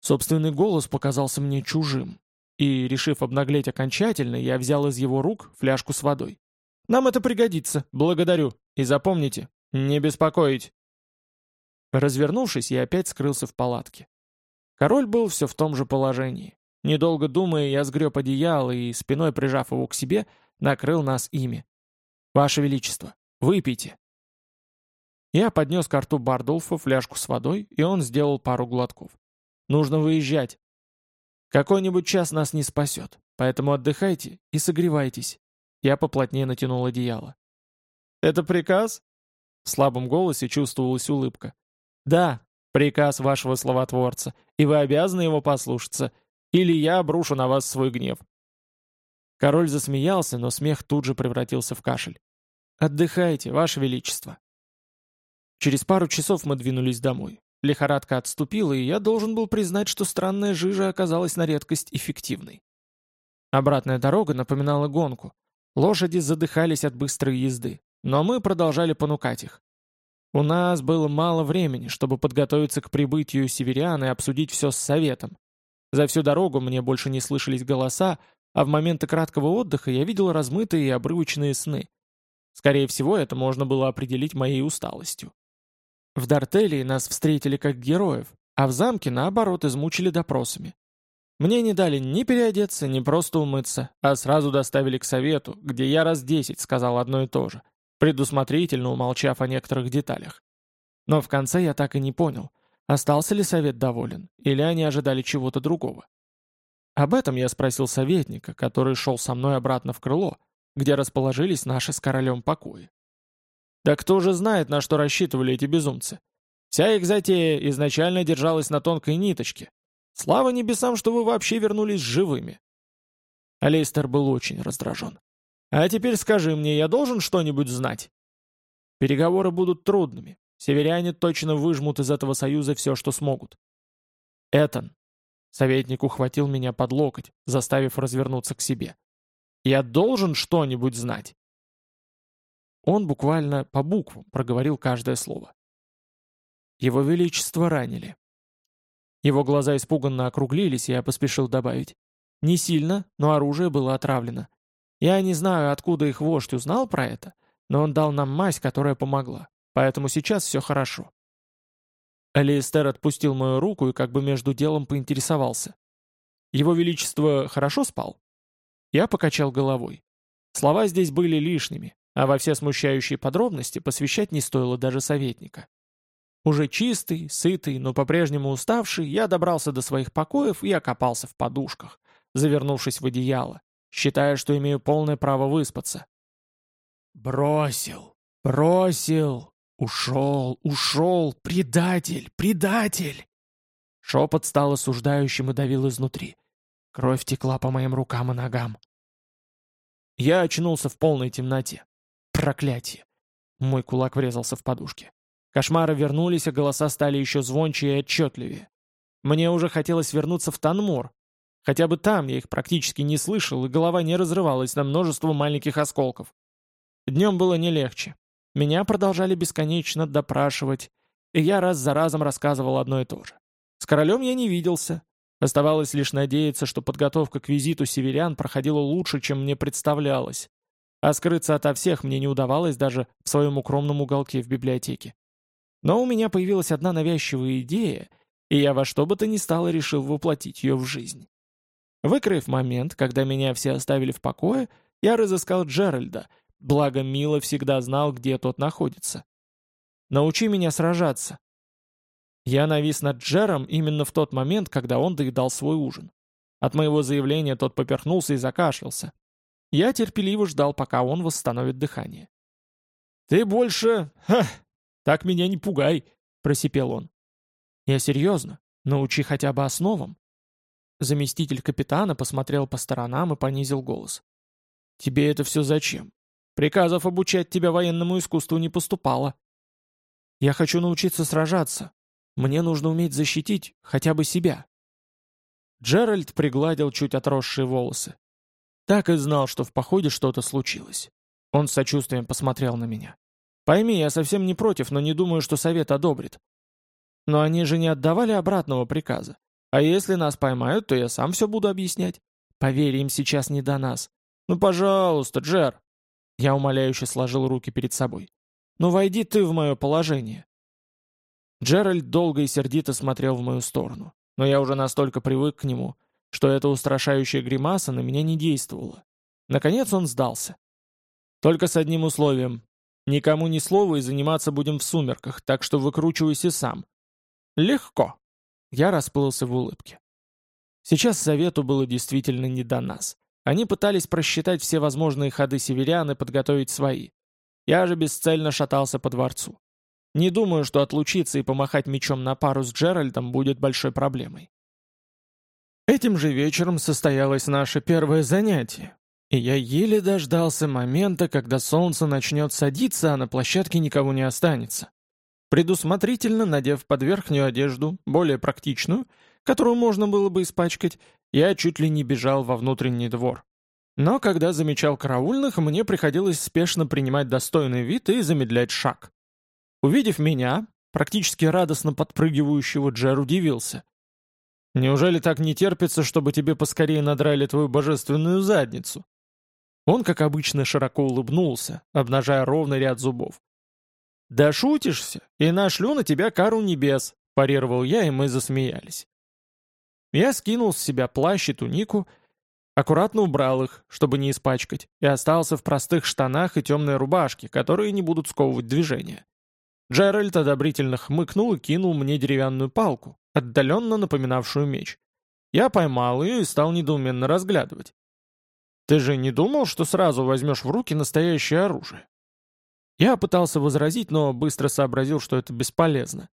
Собственный голос показался мне чужим. И, решив обнаглеть окончательно, я взял из его рук фляжку с водой. Нам это пригодится, благодарю. И запомните, не беспокоить. Развернувшись, я опять скрылся в палатке. Король был все в том же положении. Недолго думая, я сгреб одеяло и, спиной прижав его к себе, накрыл нас ими. «Ваше Величество, выпейте!» Я поднес к рту Бардулфа фляжку с водой, и он сделал пару глотков. «Нужно выезжать. Какой-нибудь час нас не спасет, поэтому отдыхайте и согревайтесь. Я поплотнее натянул одеяло. «Это приказ?» В слабом голосе чувствовалась улыбка. «Да, приказ вашего словотворца, и вы обязаны его послушаться, или я обрушу на вас свой гнев». Король засмеялся, но смех тут же превратился в кашель. «Отдыхайте, ваше величество». Через пару часов мы двинулись домой. Лихорадка отступила, и я должен был признать, что странная жижа оказалась на редкость эффективной. Обратная дорога напоминала гонку. Лошади задыхались от быстрой езды, но мы продолжали понукать их. У нас было мало времени, чтобы подготовиться к прибытию северян и обсудить все с советом. За всю дорогу мне больше не слышались голоса, а в моменты краткого отдыха я видел размытые и обрывочные сны. Скорее всего, это можно было определить моей усталостью. В Дартелии нас встретили как героев, а в замке, наоборот, измучили допросами. Мне не дали ни переодеться, ни просто умыться, а сразу доставили к совету, где я раз десять сказал одно и то же, предусмотрительно умолчав о некоторых деталях. Но в конце я так и не понял, остался ли совет доволен, или они ожидали чего-то другого. Об этом я спросил советника, который шел со мной обратно в крыло, где расположились наши с королем покои. Да кто же знает, на что рассчитывали эти безумцы? Вся их затея изначально держалась на тонкой ниточке, Слава небесам, что вы вообще вернулись живыми. Алейстер был очень раздражен. А теперь скажи мне, я должен что-нибудь знать? Переговоры будут трудными. Северяне точно выжмут из этого союза все, что смогут. Этан. Советник ухватил меня под локоть, заставив развернуться к себе. Я должен что-нибудь знать. Он буквально по буквам проговорил каждое слово. Его Величество ранили. Его глаза испуганно округлились, и я поспешил добавить. Не сильно, но оружие было отравлено. Я не знаю, откуда их вождь узнал про это, но он дал нам мазь, которая помогла. Поэтому сейчас все хорошо. Алиэстер отпустил мою руку и как бы между делом поинтересовался. Его Величество хорошо спал? Я покачал головой. Слова здесь были лишними, а во все смущающие подробности посвящать не стоило даже советника. Уже чистый, сытый, но по-прежнему уставший, я добрался до своих покоев и окопался в подушках, завернувшись в одеяло, считая, что имею полное право выспаться. «Бросил! Бросил! Ушел! Ушел! Предатель! Предатель!» Шепот стал осуждающим и давил изнутри. Кровь текла по моим рукам и ногам. Я очнулся в полной темноте. Проклятие! Мой кулак врезался в подушки. Кошмары вернулись, а голоса стали еще звонче и отчетливее. Мне уже хотелось вернуться в Танмор. Хотя бы там я их практически не слышал, и голова не разрывалась на множество маленьких осколков. Днем было не легче. Меня продолжали бесконечно допрашивать, и я раз за разом рассказывал одно и то же. С королем я не виделся. Оставалось лишь надеяться, что подготовка к визиту северян проходила лучше, чем мне представлялось. А скрыться ото всех мне не удавалось даже в своем укромном уголке в библиотеке. Но у меня появилась одна навязчивая идея, и я во что бы то ни стало решил воплотить ее в жизнь. Выкроив момент, когда меня все оставили в покое, я разыскал Джеральда, благо Мила всегда знал, где тот находится. «Научи меня сражаться». Я навис над Джером именно в тот момент, когда он доедал свой ужин. От моего заявления тот поперхнулся и закашлялся. Я терпеливо ждал, пока он восстановит дыхание. «Ты больше... Ха, «Так меня не пугай!» — просипел он. «Я серьезно. Научи хотя бы основам». Заместитель капитана посмотрел по сторонам и понизил голос. «Тебе это все зачем? Приказов обучать тебя военному искусству не поступало. Я хочу научиться сражаться. Мне нужно уметь защитить хотя бы себя». Джеральд пригладил чуть отросшие волосы. Так и знал, что в походе что-то случилось. Он с сочувствием посмотрел на меня. Пойми, я совсем не против, но не думаю, что совет одобрит. Но они же не отдавали обратного приказа. А если нас поймают, то я сам все буду объяснять. Поверь, им сейчас не до нас. Ну, пожалуйста, Джер. Я умоляюще сложил руки перед собой. Ну, войди ты в мое положение. Джеральд долго и сердито смотрел в мою сторону, но я уже настолько привык к нему, что эта устрашающая гримаса на меня не действовала. Наконец он сдался. Только с одним условием. Никому ни слова и заниматься будем в сумерках, так что выкручивайся сам. Легко. Я расплылся в улыбке. Сейчас совету было действительно не до нас. Они пытались просчитать все возможные ходы северян и подготовить свои. Я же бесцельно шатался по дворцу. Не думаю, что отлучиться и помахать мечом на пару с Джеральдом будет большой проблемой. Этим же вечером состоялось наше первое занятие, и я еле дождался момента, когда солнце начнет садиться, а на площадке никого не останется. Предусмотрительно надев под верхнюю одежду, более практичную, которую можно было бы испачкать, я чуть ли не бежал во внутренний двор. Но когда замечал караульных, мне приходилось спешно принимать достойный вид и замедлять шаг. Увидев меня, практически радостно подпрыгивающего Джер удивился. «Неужели так не терпится, чтобы тебе поскорее надрали твою божественную задницу?» Он, как обычно, широко улыбнулся, обнажая ровный ряд зубов. «Да шутишься, и нашлю на тебя кару небес», — парировал я, и мы засмеялись. Я скинул с себя плащ и тунику, аккуратно убрал их, чтобы не испачкать, и остался в простых штанах и темной рубашке, которые не будут сковывать движение. Джеральд одобрительно хмыкнул и кинул мне деревянную палку, отдаленно напоминавшую меч. Я поймал ее и стал недоуменно разглядывать. «Ты же не думал, что сразу возьмешь в руки настоящее оружие?» Я пытался возразить, но быстро сообразил, что это бесполезно.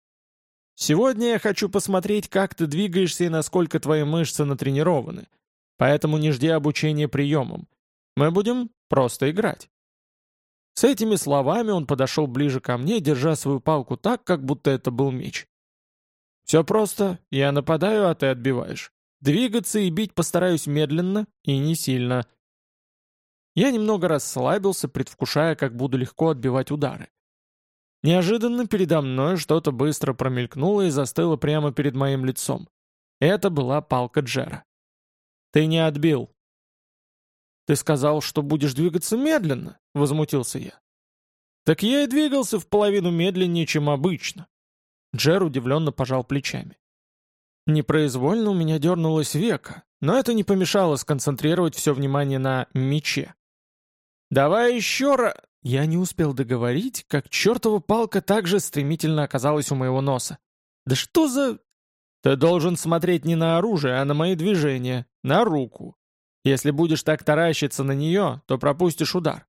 «Сегодня я хочу посмотреть, как ты двигаешься и насколько твои мышцы натренированы. Поэтому не жди обучения приемам. Мы будем просто играть». С этими словами он подошел ближе ко мне, держа свою палку так, как будто это был меч. «Все просто. Я нападаю, а ты отбиваешь. Двигаться и бить постараюсь медленно и не сильно». Я немного расслабился, предвкушая, как буду легко отбивать удары. Неожиданно передо мной что-то быстро промелькнуло и застыло прямо перед моим лицом. Это была палка Джера. «Ты не отбил», «Ты сказал, что будешь двигаться медленно», — возмутился я. «Так я и двигался в половину медленнее, чем обычно». Джер удивленно пожал плечами. Непроизвольно у меня дернулось века, но это не помешало сконцентрировать все внимание на мече. «Давай еще раз...» Я не успел договорить, как чертова палка также стремительно оказалась у моего носа. «Да что за...» «Ты должен смотреть не на оружие, а на мои движения, на руку. Если будешь так таращиться на нее, то пропустишь удар.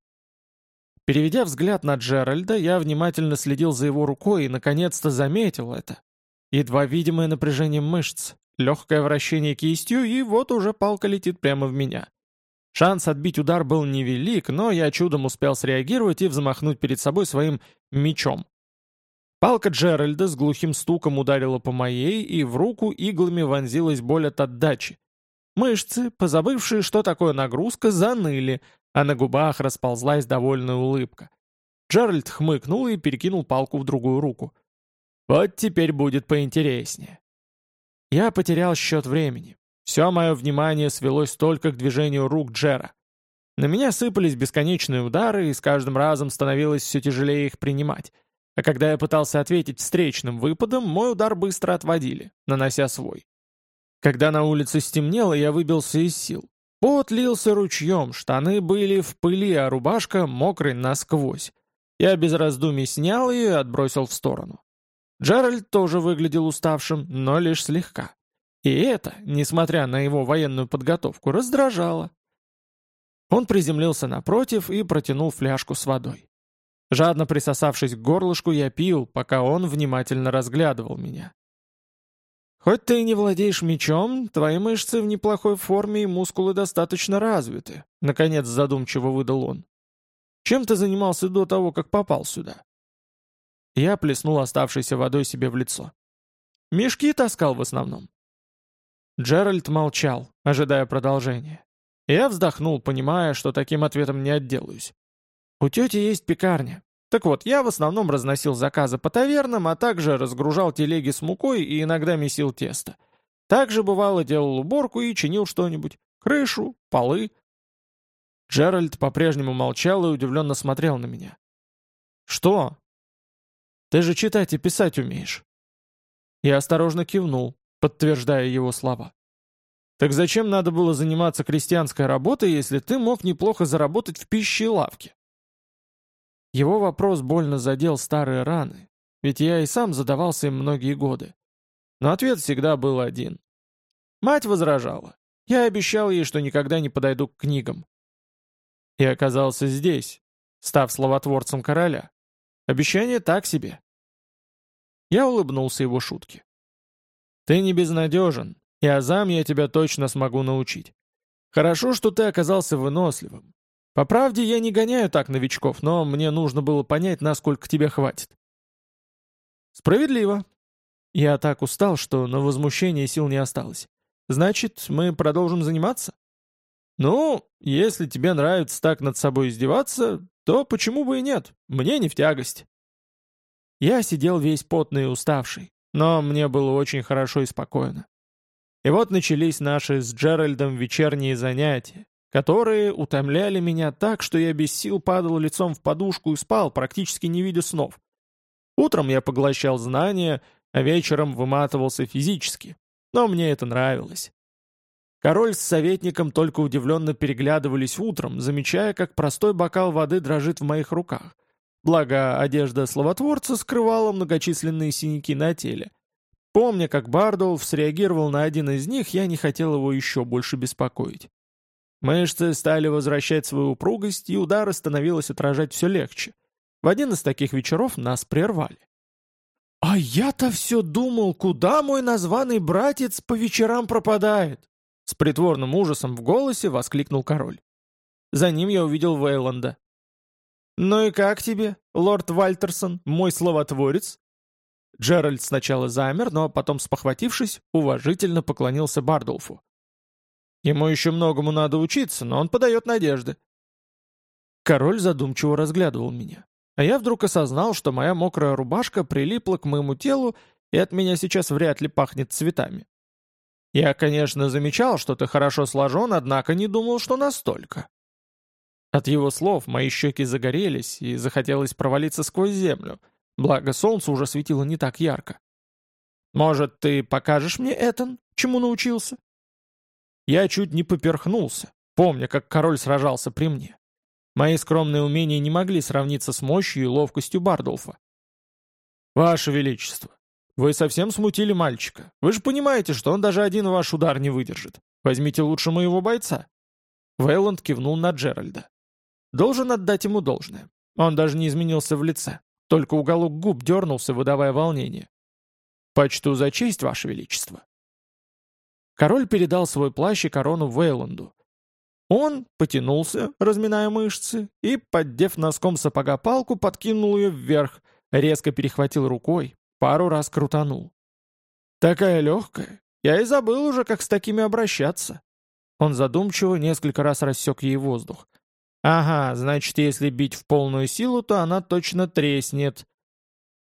Переведя взгляд на Джеральда, я внимательно следил за его рукой и наконец-то заметил это. Едва видимое напряжение мышц, легкое вращение кистью, и вот уже палка летит прямо в меня. Шанс отбить удар был невелик, но я чудом успел среагировать и взмахнуть перед собой своим мечом. Палка Джеральда с глухим стуком ударила по моей, и в руку иглами вонзилась боль от отдачи. Мышцы, позабывшие, что такое нагрузка, заныли, а на губах расползлась довольная улыбка. Джеральд хмыкнул и перекинул палку в другую руку. «Вот теперь будет поинтереснее». Я потерял счет времени. Все мое внимание свелось только к движению рук Джера. На меня сыпались бесконечные удары, и с каждым разом становилось все тяжелее их принимать. А когда я пытался ответить встречным выпадом, мой удар быстро отводили, нанося свой. Когда на улице стемнело, я выбился из сил. Пот лился ручьем, штаны были в пыли, а рубашка мокрой насквозь. Я без раздумий снял ее и отбросил в сторону. Джеральд тоже выглядел уставшим, но лишь слегка. И это, несмотря на его военную подготовку, раздражало. Он приземлился напротив и протянул фляжку с водой. Жадно присосавшись к горлышку, я пил, пока он внимательно разглядывал меня. Хоть ты и не владеешь мечом, твои мышцы в неплохой форме и мускулы достаточно развиты», — наконец задумчиво выдал он. «Чем ты занимался до того, как попал сюда?» Я плеснул оставшейся водой себе в лицо. «Мешки таскал в основном». Джеральд молчал, ожидая продолжения. Я вздохнул, понимая, что таким ответом не отделаюсь. «У тети есть пекарня. Так вот, я в основном разносил заказы по тавернам, а также разгружал телеги с мукой и иногда месил тесто. Также, бывало, делал уборку и чинил что-нибудь. Крышу, полы. Джеральд по-прежнему молчал и удивленно смотрел на меня. «Что?» «Ты же читать и писать умеешь». Я осторожно кивнул, подтверждая его слова. «Так зачем надо было заниматься крестьянской работой, если ты мог неплохо заработать в пище и лавке?» Его вопрос больно задел старые раны, ведь я и сам задавался им многие годы. Но ответ всегда был один. Мать возражала. Я обещал ей, что никогда не подойду к книгам. И оказался здесь, став словотворцем короля. Обещание так себе. Я улыбнулся его шутке. «Ты не безнадежен, и азам я тебя точно смогу научить. Хорошо, что ты оказался выносливым. По правде, я не гоняю так новичков, но мне нужно было понять, насколько тебе хватит. Справедливо. Я так устал, что на возмущение сил не осталось. Значит, мы продолжим заниматься? Ну, если тебе нравится так над собой издеваться, то почему бы и нет? Мне не в тягость. Я сидел весь потный и уставший, но мне было очень хорошо и спокойно. И вот начались наши с Джеральдом вечерние занятия, которые утомляли меня так, что я без сил падал лицом в подушку и спал, практически не видя снов. Утром я поглощал знания, а вечером выматывался физически. Но мне это нравилось. Король с советником только удивленно переглядывались утром, замечая, как простой бокал воды дрожит в моих руках. Благо, одежда словотворца скрывала многочисленные синяки на теле. Помня, как Бардолф среагировал на один из них, я не хотел его еще больше беспокоить. Мышцы стали возвращать свою упругость, и удары становилось отражать все легче. В один из таких вечеров нас прервали. «А я-то все думал, куда мой названный братец по вечерам пропадает?» С притворным ужасом в голосе воскликнул король. За ним я увидел Вейланда. «Ну и как тебе, лорд Вальтерсон, мой словотворец?» Джеральд сначала замер, но потом, спохватившись, уважительно поклонился Бардулфу. «Ему еще многому надо учиться, но он подает надежды». Король задумчиво разглядывал меня. А я вдруг осознал, что моя мокрая рубашка прилипла к моему телу, и от меня сейчас вряд ли пахнет цветами. Я, конечно, замечал, что ты хорошо сложен, однако не думал, что настолько. От его слов мои щеки загорелись, и захотелось провалиться сквозь землю, благо солнце уже светило не так ярко. «Может, ты покажешь мне, Этан, чему научился?» Я чуть не поперхнулся, помня, как король сражался при мне. Мои скромные умения не могли сравниться с мощью и ловкостью Бардулфа. «Ваше Величество, вы совсем смутили мальчика. Вы же понимаете, что он даже один ваш удар не выдержит. Возьмите лучше моего бойца». Вейланд кивнул на Джеральда. Должен отдать ему должное. Он даже не изменился в лице. Только уголок губ дернулся, выдавая волнение. «Почту за честь, Ваше Величество». Король передал свой плащ и корону Вейланду. Он потянулся, разминая мышцы, и, поддев носком сапога палку, подкинул ее вверх, резко перехватил рукой, пару раз крутанул. «Такая легкая! Я и забыл уже, как с такими обращаться!» Он задумчиво несколько раз рассек ей воздух. «Ага, значит, если бить в полную силу, то она точно треснет».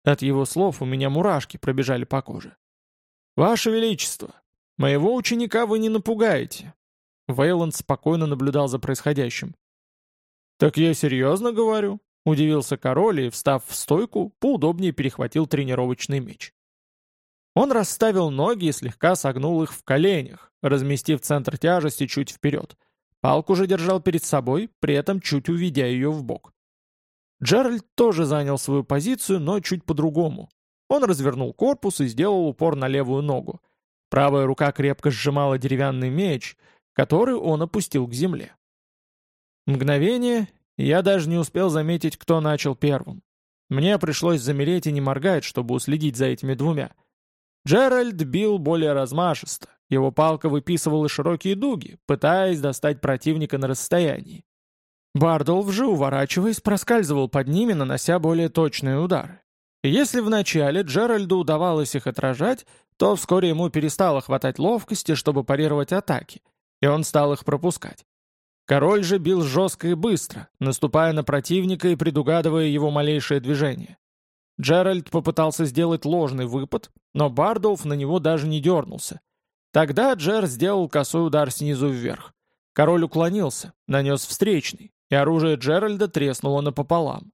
От его слов у меня мурашки пробежали по коже. «Ваше Величество, моего ученика вы не напугаете. Вейланд спокойно наблюдал за происходящим. «Так я серьезно говорю», — удивился король и, встав в стойку, поудобнее перехватил тренировочный меч. Он расставил ноги и слегка согнул их в коленях, разместив центр тяжести чуть вперед. Палку же держал перед собой, при этом чуть уведя ее в бок. Джеральд тоже занял свою позицию, но чуть по-другому. Он развернул корпус и сделал упор на левую ногу. Правая рука крепко сжимала деревянный меч — который он опустил к земле. Мгновение, я даже не успел заметить, кто начал первым. Мне пришлось замереть и не моргать, чтобы уследить за этими двумя. Джеральд бил более размашисто, его палка выписывала широкие дуги, пытаясь достать противника на расстоянии. Бардолф же, уворачиваясь, проскальзывал под ними, нанося более точные удары. И если вначале Джеральду удавалось их отражать, то вскоре ему перестало хватать ловкости, чтобы парировать атаки, и он стал их пропускать. Король же бил жестко и быстро, наступая на противника и предугадывая его малейшее движение. Джеральд попытался сделать ложный выпад, но Бардолф на него даже не дернулся. Тогда Джер сделал косой удар снизу вверх. Король уклонился, нанес встречный, и оружие Джеральда треснуло напополам.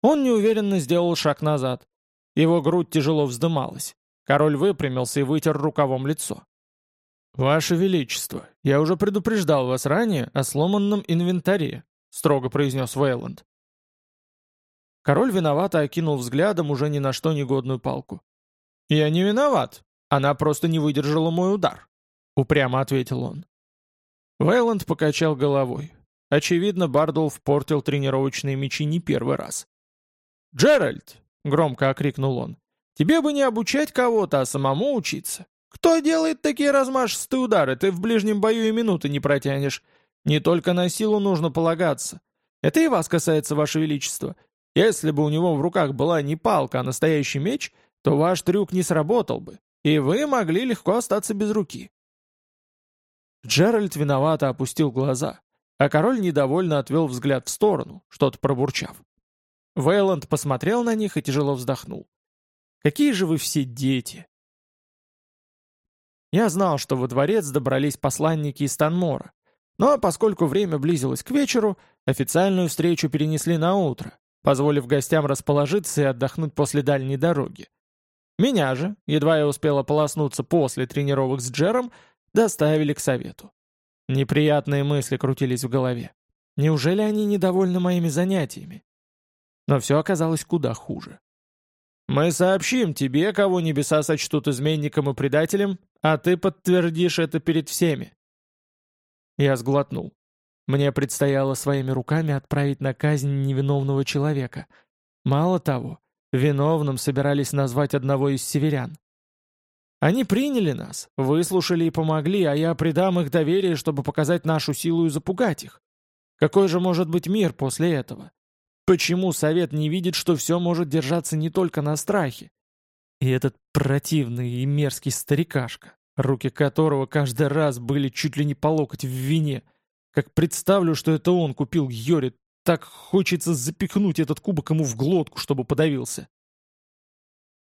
Он неуверенно сделал шаг назад. Его грудь тяжело вздымалась. Король выпрямился и вытер рукавом лицо. «Ваше Величество, я уже предупреждал вас ранее о сломанном инвентаре», строго произнес Вейланд. Король виновато окинул взглядом уже ни на что негодную палку. «Я не виноват. Она просто не выдержала мой удар», — упрямо ответил он. Вейланд покачал головой. Очевидно, Бардулф портил тренировочные мечи не первый раз. «Джеральд!» — громко окрикнул он. «Тебе бы не обучать кого-то, а самому учиться. Кто делает такие размашистые удары? Ты в ближнем бою и минуты не протянешь. Не только на силу нужно полагаться. Это и вас касается, ваше величество. Если бы у него в руках была не палка, а настоящий меч, то ваш трюк не сработал бы, и вы могли легко остаться без руки. Джеральд виновато опустил глаза, а король недовольно отвел взгляд в сторону, что-то пробурчав. Вейланд посмотрел на них и тяжело вздохнул. «Какие же вы все дети! Я знал, что во дворец добрались посланники из Танмора. Но поскольку время близилось к вечеру, официальную встречу перенесли на утро, позволив гостям расположиться и отдохнуть после дальней дороги. Меня же, едва я успел ополоснуться после тренировок с Джером, доставили к совету. Неприятные мысли крутились в голове. Неужели они недовольны моими занятиями? Но все оказалось куда хуже. «Мы сообщим тебе, кого небеса сочтут изменником и предателем, а ты подтвердишь это перед всеми». Я сглотнул. Мне предстояло своими руками отправить на казнь невиновного человека. Мало того, Виновным собирались назвать одного из северян. Они приняли нас, выслушали и помогли, а я придам их доверие, чтобы показать нашу силу и запугать их. Какой же может быть мир после этого? Почему Совет не видит, что все может держаться не только на страхе? И этот противный и мерзкий старикашка, руки которого каждый раз были чуть ли не по локоть в вине. Как представлю, что это он купил Йори так хочется запихнуть этот кубок ему в глотку, чтобы подавился.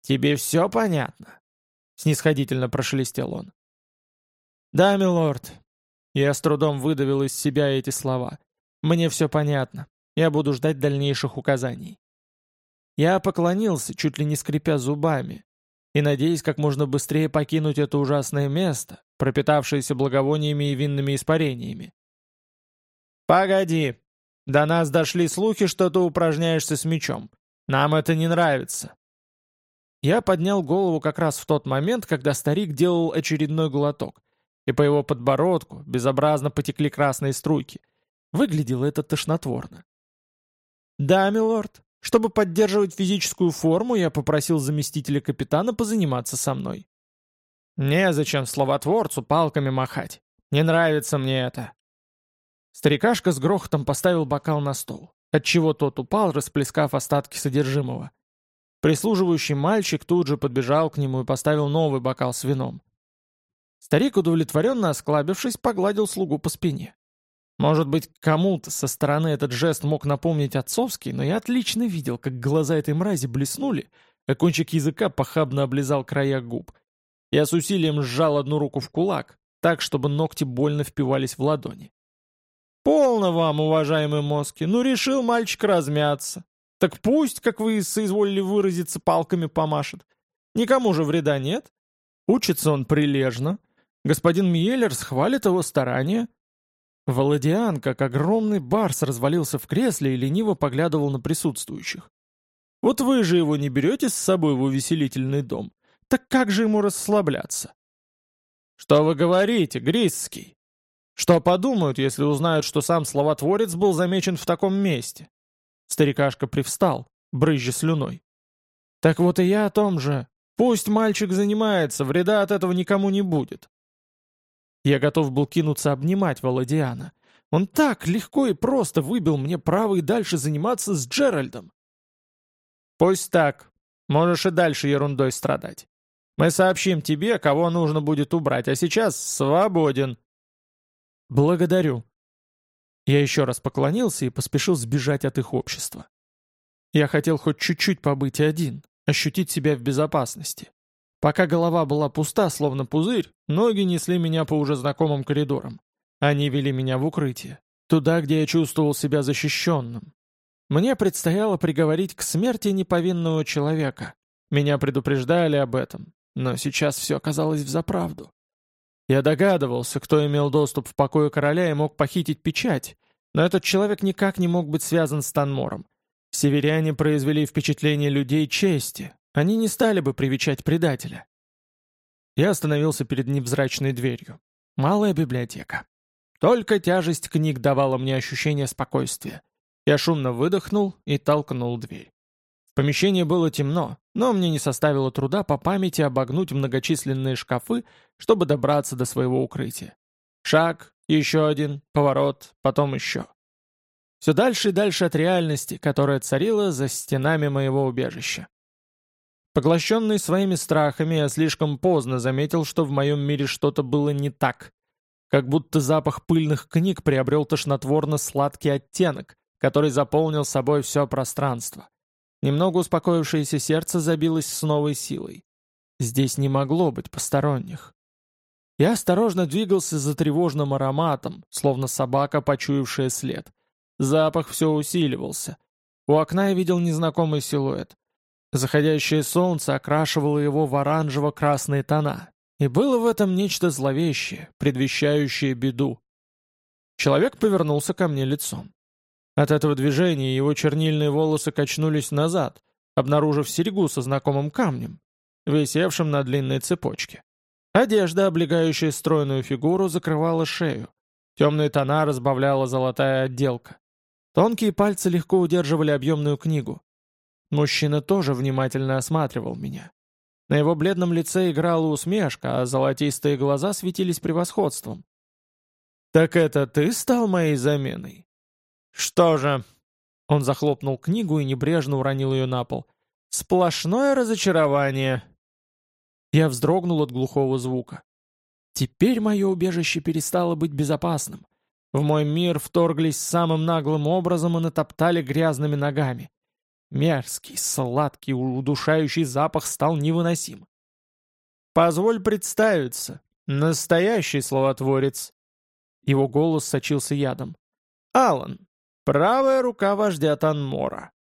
«Тебе все понятно?» — снисходительно прошелестел он. «Да, милорд». Я с трудом выдавил из себя эти слова. «Мне все понятно. Я буду ждать дальнейших указаний». Я поклонился, чуть ли не скрипя зубами, и надеясь как можно быстрее покинуть это ужасное место, пропитавшееся благовониями и винными испарениями. «Погоди!» До нас дошли слухи, что ты упражняешься с мечом. Нам это не нравится». Я поднял голову как раз в тот момент, когда старик делал очередной глоток, и по его подбородку безобразно потекли красные струйки. Выглядело это тошнотворно. «Да, милорд. Чтобы поддерживать физическую форму, я попросил заместителя капитана позаниматься со мной». «Незачем словотворцу палками махать. Не нравится мне это. Старикашка с грохотом поставил бокал на стол, отчего тот упал, расплескав остатки содержимого. Прислуживающий мальчик тут же подбежал к нему и поставил новый бокал с вином. Старик, удовлетворенно осклабившись, погладил слугу по спине. Может быть, кому-то со стороны этот жест мог напомнить отцовский, но я отлично видел, как глаза этой мрази блеснули, а кончик языка похабно облизал края губ. Я с усилием сжал одну руку в кулак, так, чтобы ногти больно впивались в ладони. «Полно вам, уважаемый Моски, ну решил мальчик размяться. Так пусть, как вы соизволили выразиться, палками помашет. Никому же вреда нет. Учится он прилежно. Господин Мьеллер схвалит его старания». Володиан, как огромный барс, развалился в кресле и лениво поглядывал на присутствующих. «Вот вы же его не берете с собой в увеселительный дом. Так как же ему расслабляться?» «Что вы говорите, Грисский?» Что подумают, если узнают, что сам словотворец был замечен в таком месте? Старикашка привстал, брызжа слюной. Так вот и я о том же. Пусть мальчик занимается, вреда от этого никому не будет. Я готов был кинуться обнимать Володиана. Он так легко и просто выбил мне право и дальше заниматься с Джеральдом. Пусть так. Можешь и дальше ерундой страдать. Мы сообщим тебе, кого нужно будет убрать, а сейчас свободен. «Благодарю». Я еще раз поклонился и поспешил сбежать от их общества. Я хотел хоть чуть-чуть побыть один, ощутить себя в безопасности. Пока голова была пуста, словно пузырь, ноги несли меня по уже знакомым коридорам. Они вели меня в укрытие, туда, где я чувствовал себя защищенным. Мне предстояло приговорить к смерти неповинного человека. Меня предупреждали об этом, но сейчас все оказалось взаправду. Я догадывался, кто имел доступ в покое короля и мог похитить печать, но этот человек никак не мог быть связан с Танмором. Северяне произвели впечатление людей чести, они не стали бы привечать предателя. Я остановился перед невзрачной дверью. Малая библиотека. Только тяжесть книг давала мне ощущение спокойствия. Я шумно выдохнул и толкнул дверь. Помещение было темно, но мне не составило труда по памяти обогнуть многочисленные шкафы, чтобы добраться до своего укрытия. Шаг, еще один, поворот, потом еще. Все дальше и дальше от реальности, которая царила за стенами моего убежища. Поглощенный своими страхами, я слишком поздно заметил, что в моем мире что-то было не так. Как будто запах пыльных книг приобрел тошнотворно-сладкий оттенок, который заполнил собой все пространство. Немного успокоившееся сердце забилось с новой силой. Здесь не могло быть посторонних. Я осторожно двигался за тревожным ароматом, словно собака, почуявшая след. Запах все усиливался. У окна я видел незнакомый силуэт. Заходящее солнце окрашивало его в оранжево-красные тона. И было в этом нечто зловещее, предвещающее беду. Человек повернулся ко мне лицом. От этого движения его чернильные волосы качнулись назад, обнаружив серьгу со знакомым камнем, висевшим на длинной цепочке. Одежда, облегающая стройную фигуру, закрывала шею. Темные тона разбавляла золотая отделка. Тонкие пальцы легко удерживали объемную книгу. Мужчина тоже внимательно осматривал меня. На его бледном лице играла усмешка, а золотистые глаза светились превосходством. «Так это ты стал моей заменой?» «Что же?» Он захлопнул книгу и небрежно уронил ее на пол. «Сплошное разочарование!» Я вздрогнул от глухого звука. Теперь мое убежище перестало быть безопасным. В мой мир вторглись самым наглым образом и натоптали грязными ногами. Мерзкий, сладкий, удушающий запах стал невыносим. «Позволь представиться. Настоящий словотворец». Его голос сочился ядом. «Алан, правая рука вождя Танмора.